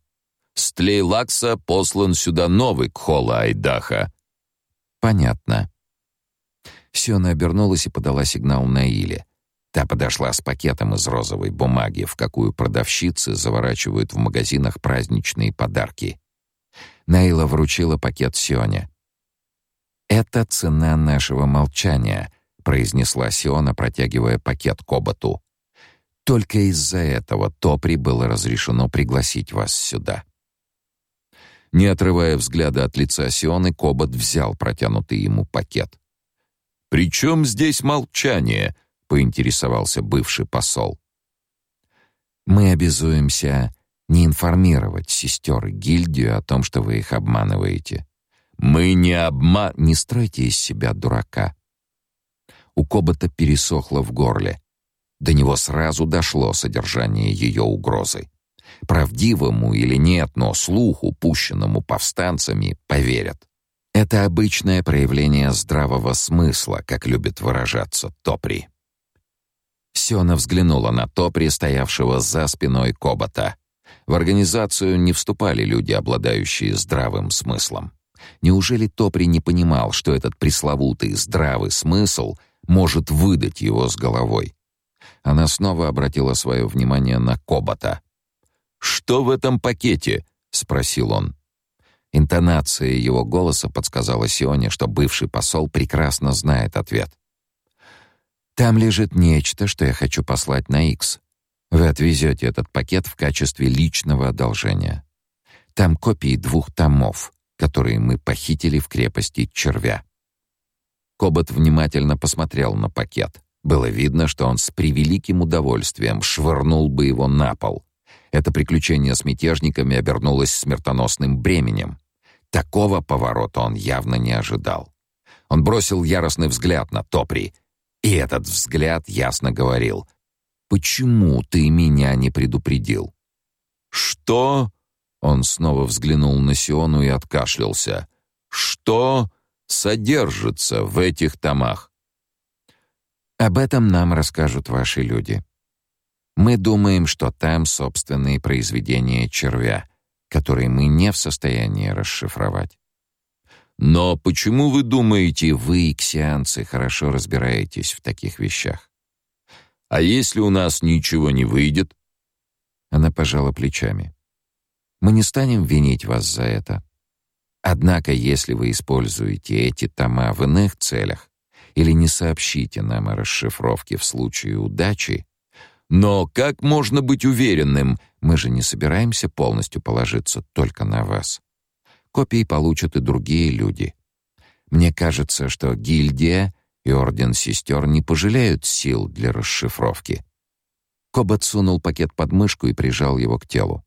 Speaker 2: С Тлейлакса послан сюда новый Кхола Айдаха.
Speaker 1: Понятно. Сиона обернулась и подала сигнал Наиле. Та подошла с пакетом из розовой бумаги, в какую продавщицы заворачивают в магазинах праздничные подарки. Наила вручила пакет Сионе. «Это цена нашего молчания», — произнесла Сиона, протягивая пакет Коботу. «Только из-за этого Топри было разрешено пригласить вас сюда». Не отрывая взгляда от лица Сионы, Кобот взял протянутый ему пакет.
Speaker 2: «При чем здесь молчание?» поинтересовался бывший посол.
Speaker 1: Мы обязуемся не информировать сестер гильдию о том, что вы их обманываете.
Speaker 2: Мы не обма...
Speaker 1: Не стройте из себя дурака. У Кобота пересохло в горле. До него сразу дошло содержание ее угрозы. Правдивому или нет, но слуху, пущенному повстанцами, поверят. Это обычное проявление здравого смысла, как любит выражаться Топри. Сёна взглянула на Топри, стоявшего за спиной Кобота. В организацию не вступали люди, обладающие здравым смыслом. Неужели Топри не понимал, что этот пресловутый здравый смысл может выдать его с головой? Она снова обратила свое внимание на Кобота.
Speaker 2: «Что в этом пакете?» — спросил он.
Speaker 1: Интонация его голоса подсказала Сионе, что бывший посол прекрасно знает ответ. «Там лежит нечто, что я хочу послать на Икс. Вы отвезете этот пакет в качестве личного одолжения. Там копии двух томов, которые мы похитили в крепости Червя». Кобот внимательно посмотрел на пакет. Было видно, что он с превеликим удовольствием швырнул бы его на пол. Это приключение с мятежниками обернулось смертоносным бременем. Такого поворота он явно не ожидал. Он бросил яростный взгляд на Топри, и этот взгляд ясно говорил: "Почему ты меня не предупредил?"
Speaker 2: "Что?" Он снова взглянул на Сиону и откашлялся. "Что содержится в этих томах?"
Speaker 1: Об этом нам расскажут ваши люди. Мы думаем, что там собственные произведения червя, которые мы не в состоянии расшифровать.
Speaker 2: Но почему вы думаете,
Speaker 1: вы, ксианцы, хорошо разбираетесь в таких вещах?
Speaker 2: А если у нас ничего не выйдет?
Speaker 1: Она пожала плечами. Мы не станем винить вас за это. Однако, если вы используете эти тома в иных целях, или не сообщите нам о расшифровке в случае удачи. Но как можно быть уверенным? Мы же не собираемся полностью положиться только на вас. Копии получат и другие люди. Мне кажется, что гильдия и орден сестер не пожалеют сил для расшифровки. Кобот сунул пакет под мышку и прижал его к телу.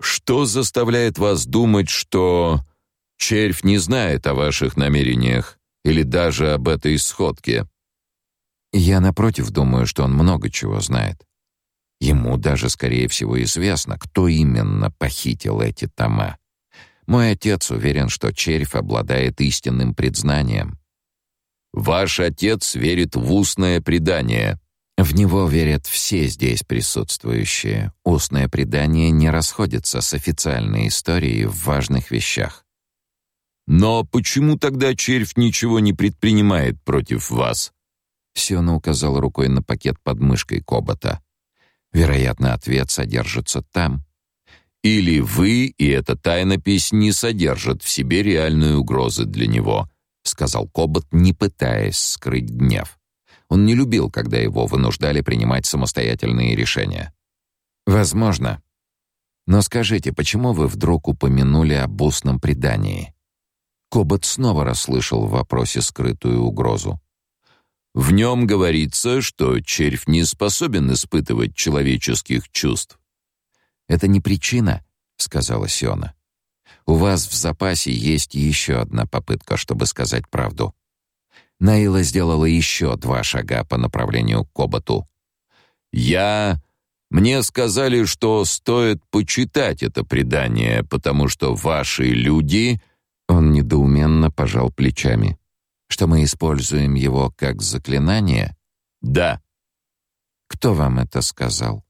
Speaker 2: Что заставляет вас думать, что червь не знает о ваших намерениях? или даже об этой сходке.
Speaker 1: Я напротив думаю, что он много чего знает. Ему даже скорее всего известно, кто именно похитил эти тома. Мой отец уверен, что червь обладает истинным предзнанием.
Speaker 2: Ваш отец верит в устное предание.
Speaker 1: В него верят все здесь присутствующие. Устное предание не расходится с официальной историей в важных вещах.
Speaker 2: Но почему тогда червь ничего не предпринимает против вас?
Speaker 1: Сиона указал рукой на пакет под мышкой Кобота. Вероятно, ответ содержится там.
Speaker 2: Или вы и эта тайнопись не содержат в себе реальной угрозы для него, сказал Кобот, не пытаясь скрыть гнев. Он не любил, когда его вынуждали принимать самостоятельные решения.
Speaker 1: Возможно. Но скажите, почему вы вдруг упомянули об устном предании? Кобот снова расслышал в вопросе скрытую угрозу.
Speaker 2: В нем говорится, что червь не способен испытывать человеческих чувств.
Speaker 1: Это не причина, сказала Сиона. У вас в запасе есть еще одна попытка, чтобы сказать правду. Наила сделала еще два шага по направлению к Коботу.
Speaker 2: Я мне сказали, что стоит почитать это предание, потому что ваши люди
Speaker 1: он недоуменно пожал плечами. Что мы используем его как заклинание?
Speaker 2: Да.
Speaker 1: Кто вам это сказал?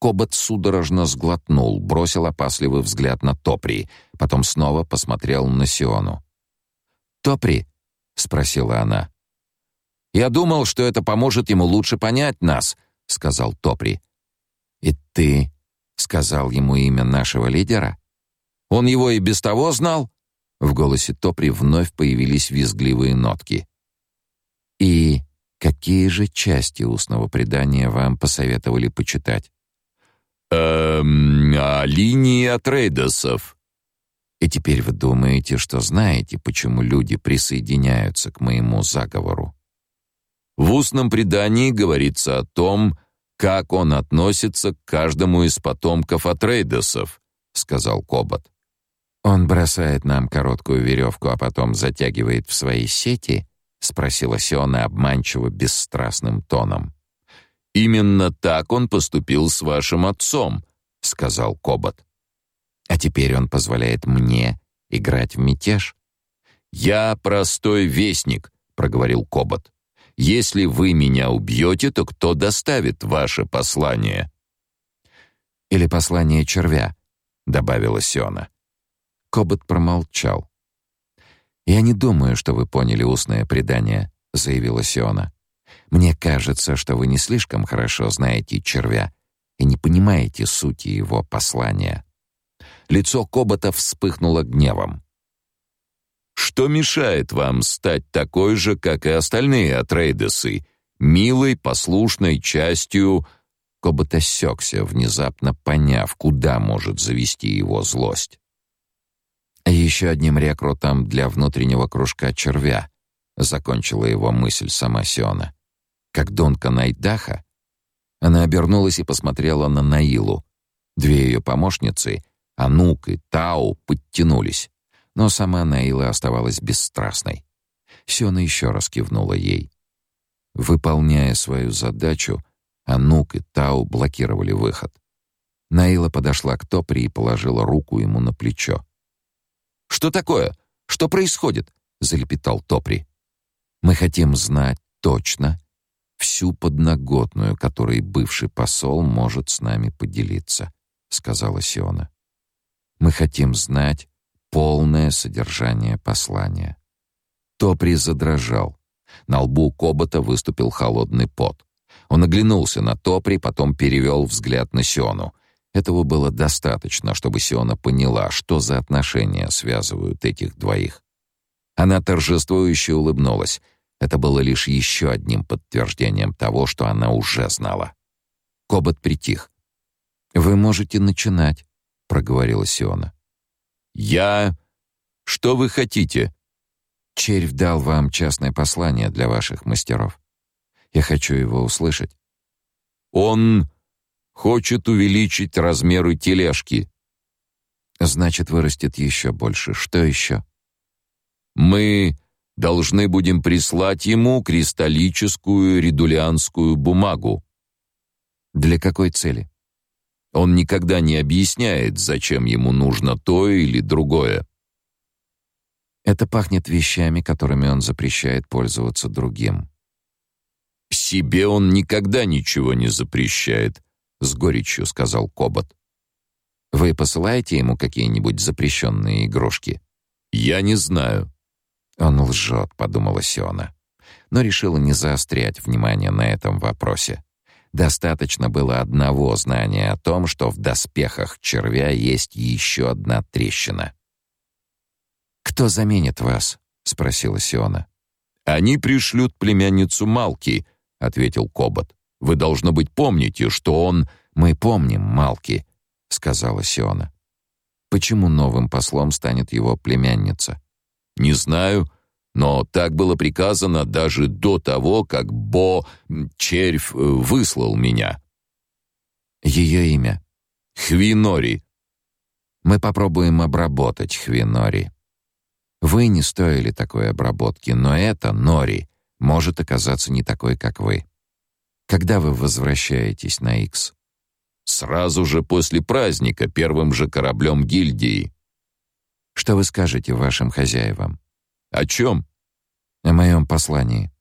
Speaker 1: Кобот судорожно сглотнул, бросил опасливый взгляд на Топри, потом снова посмотрел на Сиону. «Топри?» — спросила она. «Я думал, что это поможет ему лучше понять нас», — сказал Топри. «И ты сказал ему имя нашего лидера? Он его и без того знал?» В голосе Топри вновь появились визгливые нотки. И какие же части устного предания вам посоветовали почитать?
Speaker 2: Эм, а линии Атрейдосов.
Speaker 1: И теперь вы думаете, что знаете, почему люди присоединяются к моему заговору?
Speaker 2: В устном предании говорится о том, как он относится к каждому из потомков Атрейдосов, сказал Кобот.
Speaker 1: Он бросает нам короткую веревку, а потом затягивает в свои сети, спросила Сиона обманчиво бесстрастным тоном.
Speaker 2: Именно так он поступил с вашим отцом, сказал Кобот.
Speaker 1: А теперь он позволяет мне играть в мятеж?
Speaker 2: Я простой вестник, проговорил Кобот. Если вы меня убьете, то кто доставит ваше послание?
Speaker 1: Или послание червя, добавила Сиона. Кобот промолчал. Я не думаю, что вы поняли устное предание, заявила Сиона. Мне кажется, что вы не слишком хорошо знаете червя и не понимаете сути его послания. Лицо Кобота вспыхнуло гневом.
Speaker 2: Что мешает вам стать такой же, как и остальные Атрейдесы, милой, послушной частью
Speaker 1: Кобот осекся, внезапно поняв, куда может завести его злость. А еще одним рекрутом для внутреннего кружка червя, закончила его мысль сама Сиона. Как Донка Найдаха, она обернулась и посмотрела на Наилу. Две ее помощницы, Анук и Тау, подтянулись, но сама Наила оставалась бесстрастной. Сиона еще раз кивнула ей. Выполняя свою задачу, Анук и Тау блокировали выход. Наила подошла к Топри и положила руку ему на плечо.
Speaker 2: Что такое? Что происходит? залепетал Топри.
Speaker 1: Мы хотим знать точно всю подноготную, которой бывший посол может с нами поделиться, сказала Сиона. Мы хотим знать полное содержание послания. Топри задрожал. На лбу Кобота выступил холодный пот. Он оглянулся на Топри, потом перевел взгляд на Сиону. Этого было достаточно, чтобы Сиона поняла, что за отношения связывают этих двоих. Она торжествующе улыбнулась. Это было лишь еще одним подтверждением того, что она уже знала. Кобот притих. «Вы можете начинать», — проговорила Сиона.
Speaker 2: «Я... Что вы хотите?»
Speaker 1: «Червь дал вам частное послание для ваших мастеров. Я хочу его услышать».
Speaker 2: «Он Хочет увеличить размеры тележки.
Speaker 1: Значит, вырастет еще больше. Что еще?
Speaker 2: Мы должны будем прислать ему кристаллическую редулианскую бумагу.
Speaker 1: Для какой цели?
Speaker 2: Он никогда не объясняет, зачем ему нужно то или другое.
Speaker 1: Это пахнет вещами, которыми он запрещает пользоваться другим.
Speaker 2: Себе он никогда ничего не запрещает, с горечью сказал Кобот.
Speaker 1: Вы посылаете ему какие-нибудь запрещенные игрушки?
Speaker 2: Я не знаю.
Speaker 1: Он лжет, подумала Сиона, но решила не заострять внимание на этом вопросе. Достаточно было одного знания о том, что в доспехах червя есть еще одна трещина. Кто заменит вас? спросила Сиона.
Speaker 2: Они пришлют племянницу Малки, ответил Кобот. Вы должно быть помните, что он
Speaker 1: мы помним Малки, сказала Сиона. Почему новым послом станет его племянница?
Speaker 2: Не знаю, но так было приказано даже до того, как Бо червь э, выслал меня.
Speaker 1: Ее имя
Speaker 2: Хвинори.
Speaker 1: Мы попробуем обработать Хвинори. Вы не стоили такой обработки, но это Нори может оказаться не такой, как вы. Когда вы возвращаетесь на Икс?
Speaker 2: Сразу же после праздника, первым же кораблем гильдии.
Speaker 1: Что вы скажете вашим хозяевам?
Speaker 2: О чем?
Speaker 1: О моем послании.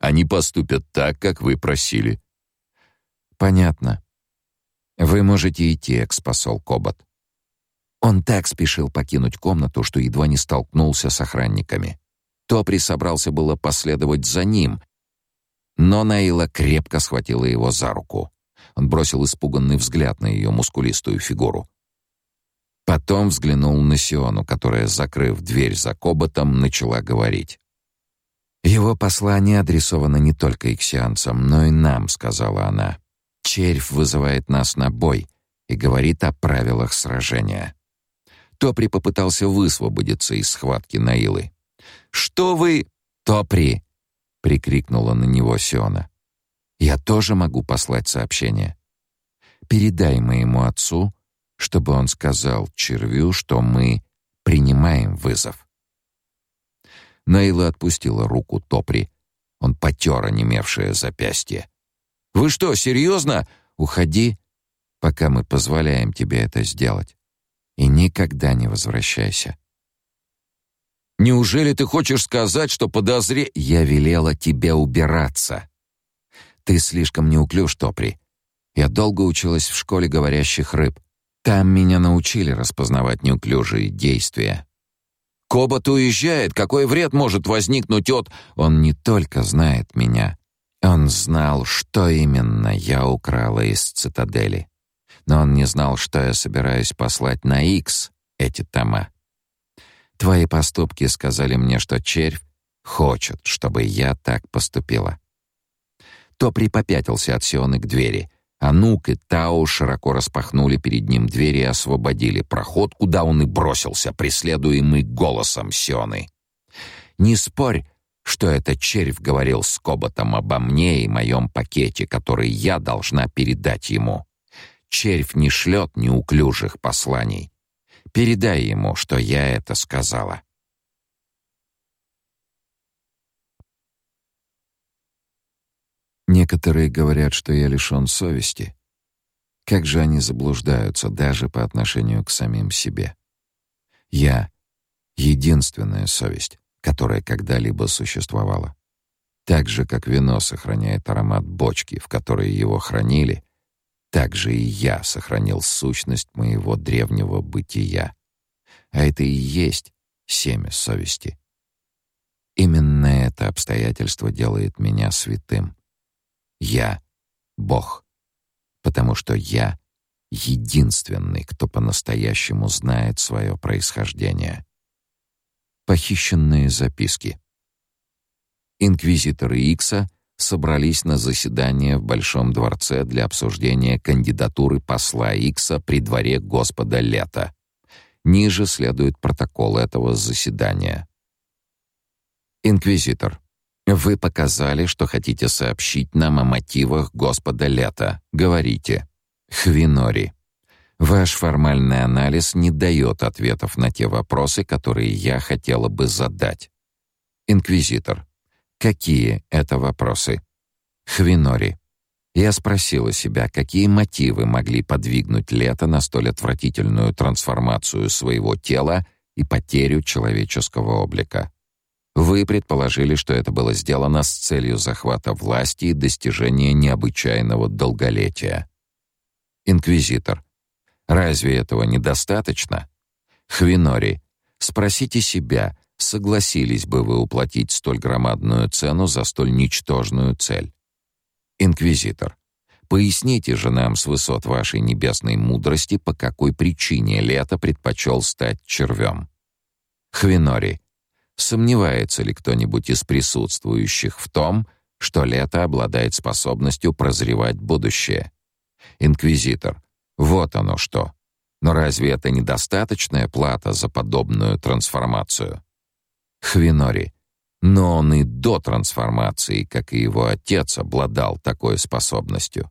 Speaker 2: Они поступят так, как вы просили.
Speaker 1: Понятно. Вы можете идти, экс-посол Кобот. Он так спешил покинуть комнату, что едва не столкнулся с охранниками. Топри собрался было последовать за ним, но Наила крепко схватила его за руку. Он бросил испуганный взгляд на ее мускулистую фигуру. Потом взглянул на Сиону, которая, закрыв дверь за коботом, начала говорить. «Его послание адресовано не только иксианцам, но и нам», — сказала она. «Червь вызывает нас на бой и говорит о правилах сражения». Топри попытался высвободиться из схватки Наилы. «Что вы...» «Топри!» прикрикнула на него Сиона. Я тоже могу послать сообщение. Передай моему отцу, чтобы он сказал червю, что мы принимаем вызов. Нейла отпустила руку Топри. Он потер онемевшее запястье. «Вы что, серьезно? Уходи, пока мы позволяем тебе это сделать. И никогда не возвращайся. Неужели ты хочешь сказать, что подозре... Я велела тебе убираться. Ты слишком неуклюж, Топри. Я долго училась в школе говорящих рыб. Там меня научили распознавать неуклюжие действия. Кобот уезжает, какой вред может возникнуть от... Он не только знает меня. Он знал, что именно я украла из цитадели. Но он не знал, что я собираюсь послать на Икс эти тома. Твои поступки сказали мне, что червь хочет, чтобы я так поступила. Топри попятился от Сионы к двери. Анук и Тау широко распахнули перед ним двери и освободили проход, куда он и бросился, преследуемый голосом Сионы. «Не спорь, что этот червь говорил с Коботом обо мне и моем пакете, который я должна передать ему. Червь не шлет неуклюжих посланий. Передай ему, что я это сказала. Некоторые говорят, что я лишён совести. Как же они заблуждаются даже по отношению к самим себе. Я — единственная совесть, которая когда-либо существовала. Так же, как вино сохраняет аромат бочки, в которой его хранили, так же и я сохранил сущность моего древнего бытия. А это и есть семя совести. Именно это обстоятельство делает меня святым. Я — Бог, потому что я — единственный, кто по-настоящему знает свое происхождение. Похищенные записки. Инквизиторы Икса — собрались на заседание в Большом дворце для обсуждения кандидатуры посла Икса при дворе Господа Лета. Ниже следует протокол этого заседания. Инквизитор, вы показали, что хотите сообщить нам о мотивах Господа Лета. Говорите. Хвинори. Ваш формальный анализ не дает ответов на те вопросы, которые я хотела бы задать. Инквизитор. Какие это вопросы? Хвинори. Я спросила себя, какие мотивы могли подвигнуть Лето на столь отвратительную трансформацию своего тела и потерю человеческого облика. Вы предположили, что это было сделано с целью захвата власти и достижения необычайного долголетия. Инквизитор. Разве этого недостаточно? Хвинори. Спросите себя, согласились бы вы уплатить столь громадную цену за столь ничтожную цель? Инквизитор, поясните же нам с высот вашей небесной мудрости, по какой причине Лето предпочел стать червем. Хвинори, сомневается ли кто-нибудь из присутствующих в том, что Лето обладает способностью прозревать будущее? Инквизитор, вот оно что. Но разве это недостаточная плата за подобную трансформацию? Хвинори. Но он и до трансформации, как и его отец, обладал такой способностью.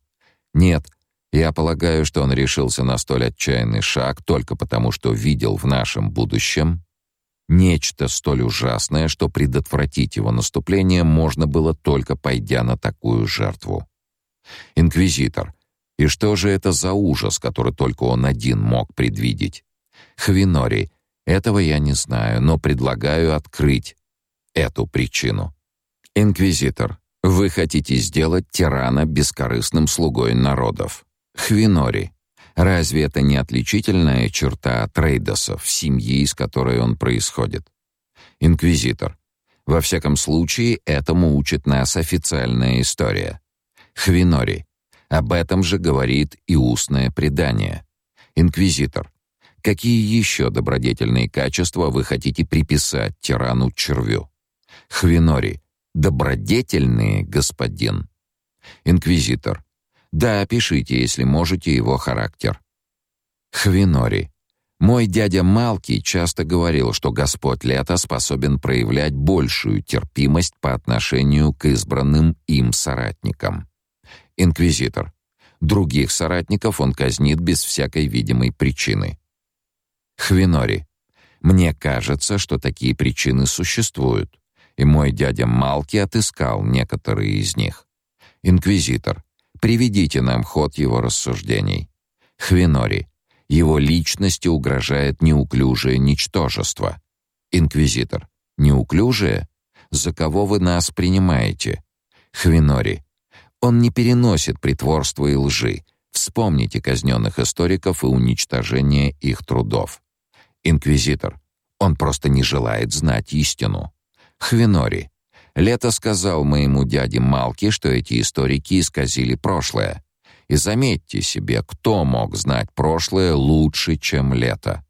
Speaker 1: Нет, я полагаю, что он решился на столь отчаянный шаг только потому, что видел в нашем будущем нечто столь ужасное, что предотвратить его наступление можно было только пойдя на такую жертву. Инквизитор. И что же это за ужас, который только он один мог предвидеть? Хвинори. Этого я не знаю, но предлагаю открыть эту причину. Инквизитор, вы хотите сделать тирана бескорыстным слугой народов. Хвинори, разве это не отличительная черта трейдосов, семьи, из которой он происходит? Инквизитор, во всяком случае, этому учит нас официальная история. Хвинори, об этом же говорит и устное предание. Инквизитор, Какие еще добродетельные качества вы хотите приписать тирану-червю? Хвинори. Добродетельные, господин. Инквизитор. Да, опишите, если можете, его характер. Хвинори. Мой дядя Малки часто говорил, что Господь Лето способен проявлять большую терпимость по отношению к избранным им соратникам. Инквизитор. Других соратников он казнит без всякой видимой причины. Хвинори. Мне кажется, что такие причины существуют. и мой дядя Малки отыскал некоторые из них. Инквизитор, приведите нам ход его рассуждений. Хвинори, его личности угрожает неуклюжее ничтожество. Инквизитор, неуклюжее? За кого вы нас принимаете? Хвинори, он не переносит притворства и лжи. Вспомните казненных историков и уничтожение их трудов. Инквизитор, он просто не желает знать истину. Хвинори. Лето сказал моему дяде Малки, что эти историки исказили прошлое. И заметьте себе, кто мог знать прошлое лучше, чем Лето.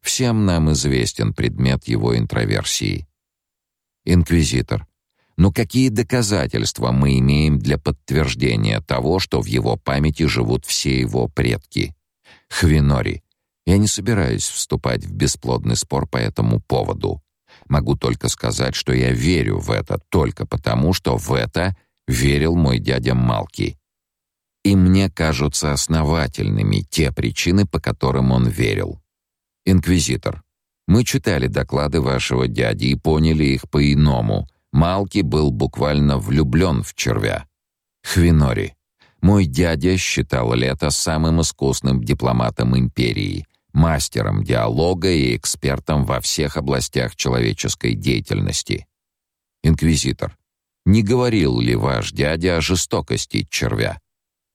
Speaker 1: Всем нам известен предмет его интроверсии. Инквизитор. Но какие доказательства мы имеем для подтверждения того, что в его памяти живут все его предки? Хвинори. Я не собираюсь вступать в бесплодный спор по этому поводу. Могу только сказать, что я верю в это только потому, что в это верил мой дядя Малки. И мне кажутся основательными те причины, по которым он верил. Инквизитор. Мы читали доклады вашего дяди и поняли их по-иному. Малки был буквально влюблен в червя. Хвинори. Мой дядя считал Лето самым искусным дипломатом империи мастером диалога и экспертом во всех областях человеческой деятельности. Инквизитор. Не говорил ли ваш дядя о жестокости червя?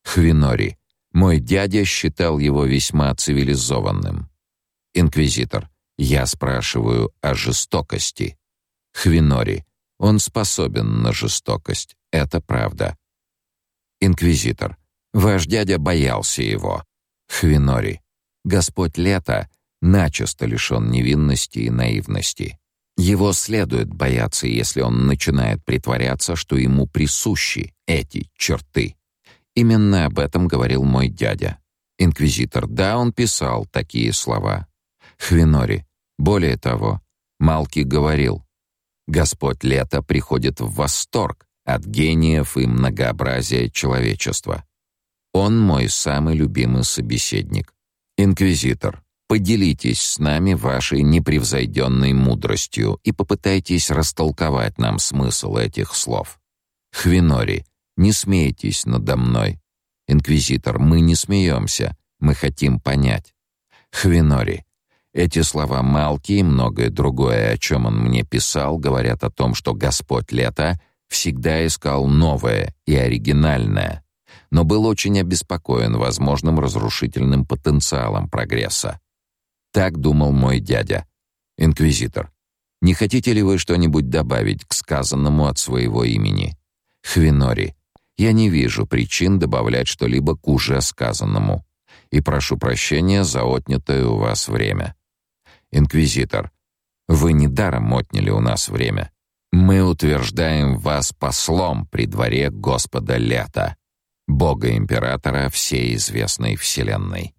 Speaker 1: Хвинори. Мой дядя считал его весьма цивилизованным. Инквизитор. Я спрашиваю о жестокости. Хвинори. Он способен на жестокость. Это правда. Инквизитор. Ваш дядя боялся его. Хвинори. Господь Лето начисто лишен невинности и наивности. Его следует бояться, если он начинает притворяться, что ему присущи эти черты. Именно об этом говорил мой дядя. Инквизитор, да, он писал такие слова. Хвинори. Более того, Малки говорил, Господь Лето приходит в восторг от гениев и многообразия человечества. Он мой самый любимый собеседник. Инквизитор, поделитесь с нами вашей непревзойденной мудростью и попытайтесь растолковать нам смысл этих слов. Хвинори, не смейтесь надо мной. Инквизитор, мы не смеемся, мы хотим понять. Хвинори, эти слова Малки и многое другое, о чем он мне писал, говорят о том, что Господь Лето всегда искал новое и оригинальное но был очень обеспокоен возможным разрушительным потенциалом прогресса. Так думал мой дядя, инквизитор. Не хотите ли вы что-нибудь добавить к сказанному от своего имени? Хвинори. Я не вижу причин добавлять что-либо к уже сказанному. И прошу прощения за отнятое у вас время. Инквизитор. Вы не даром отняли у нас время. Мы утверждаем вас послом при дворе Господа Лета бога-императора всей известной вселенной.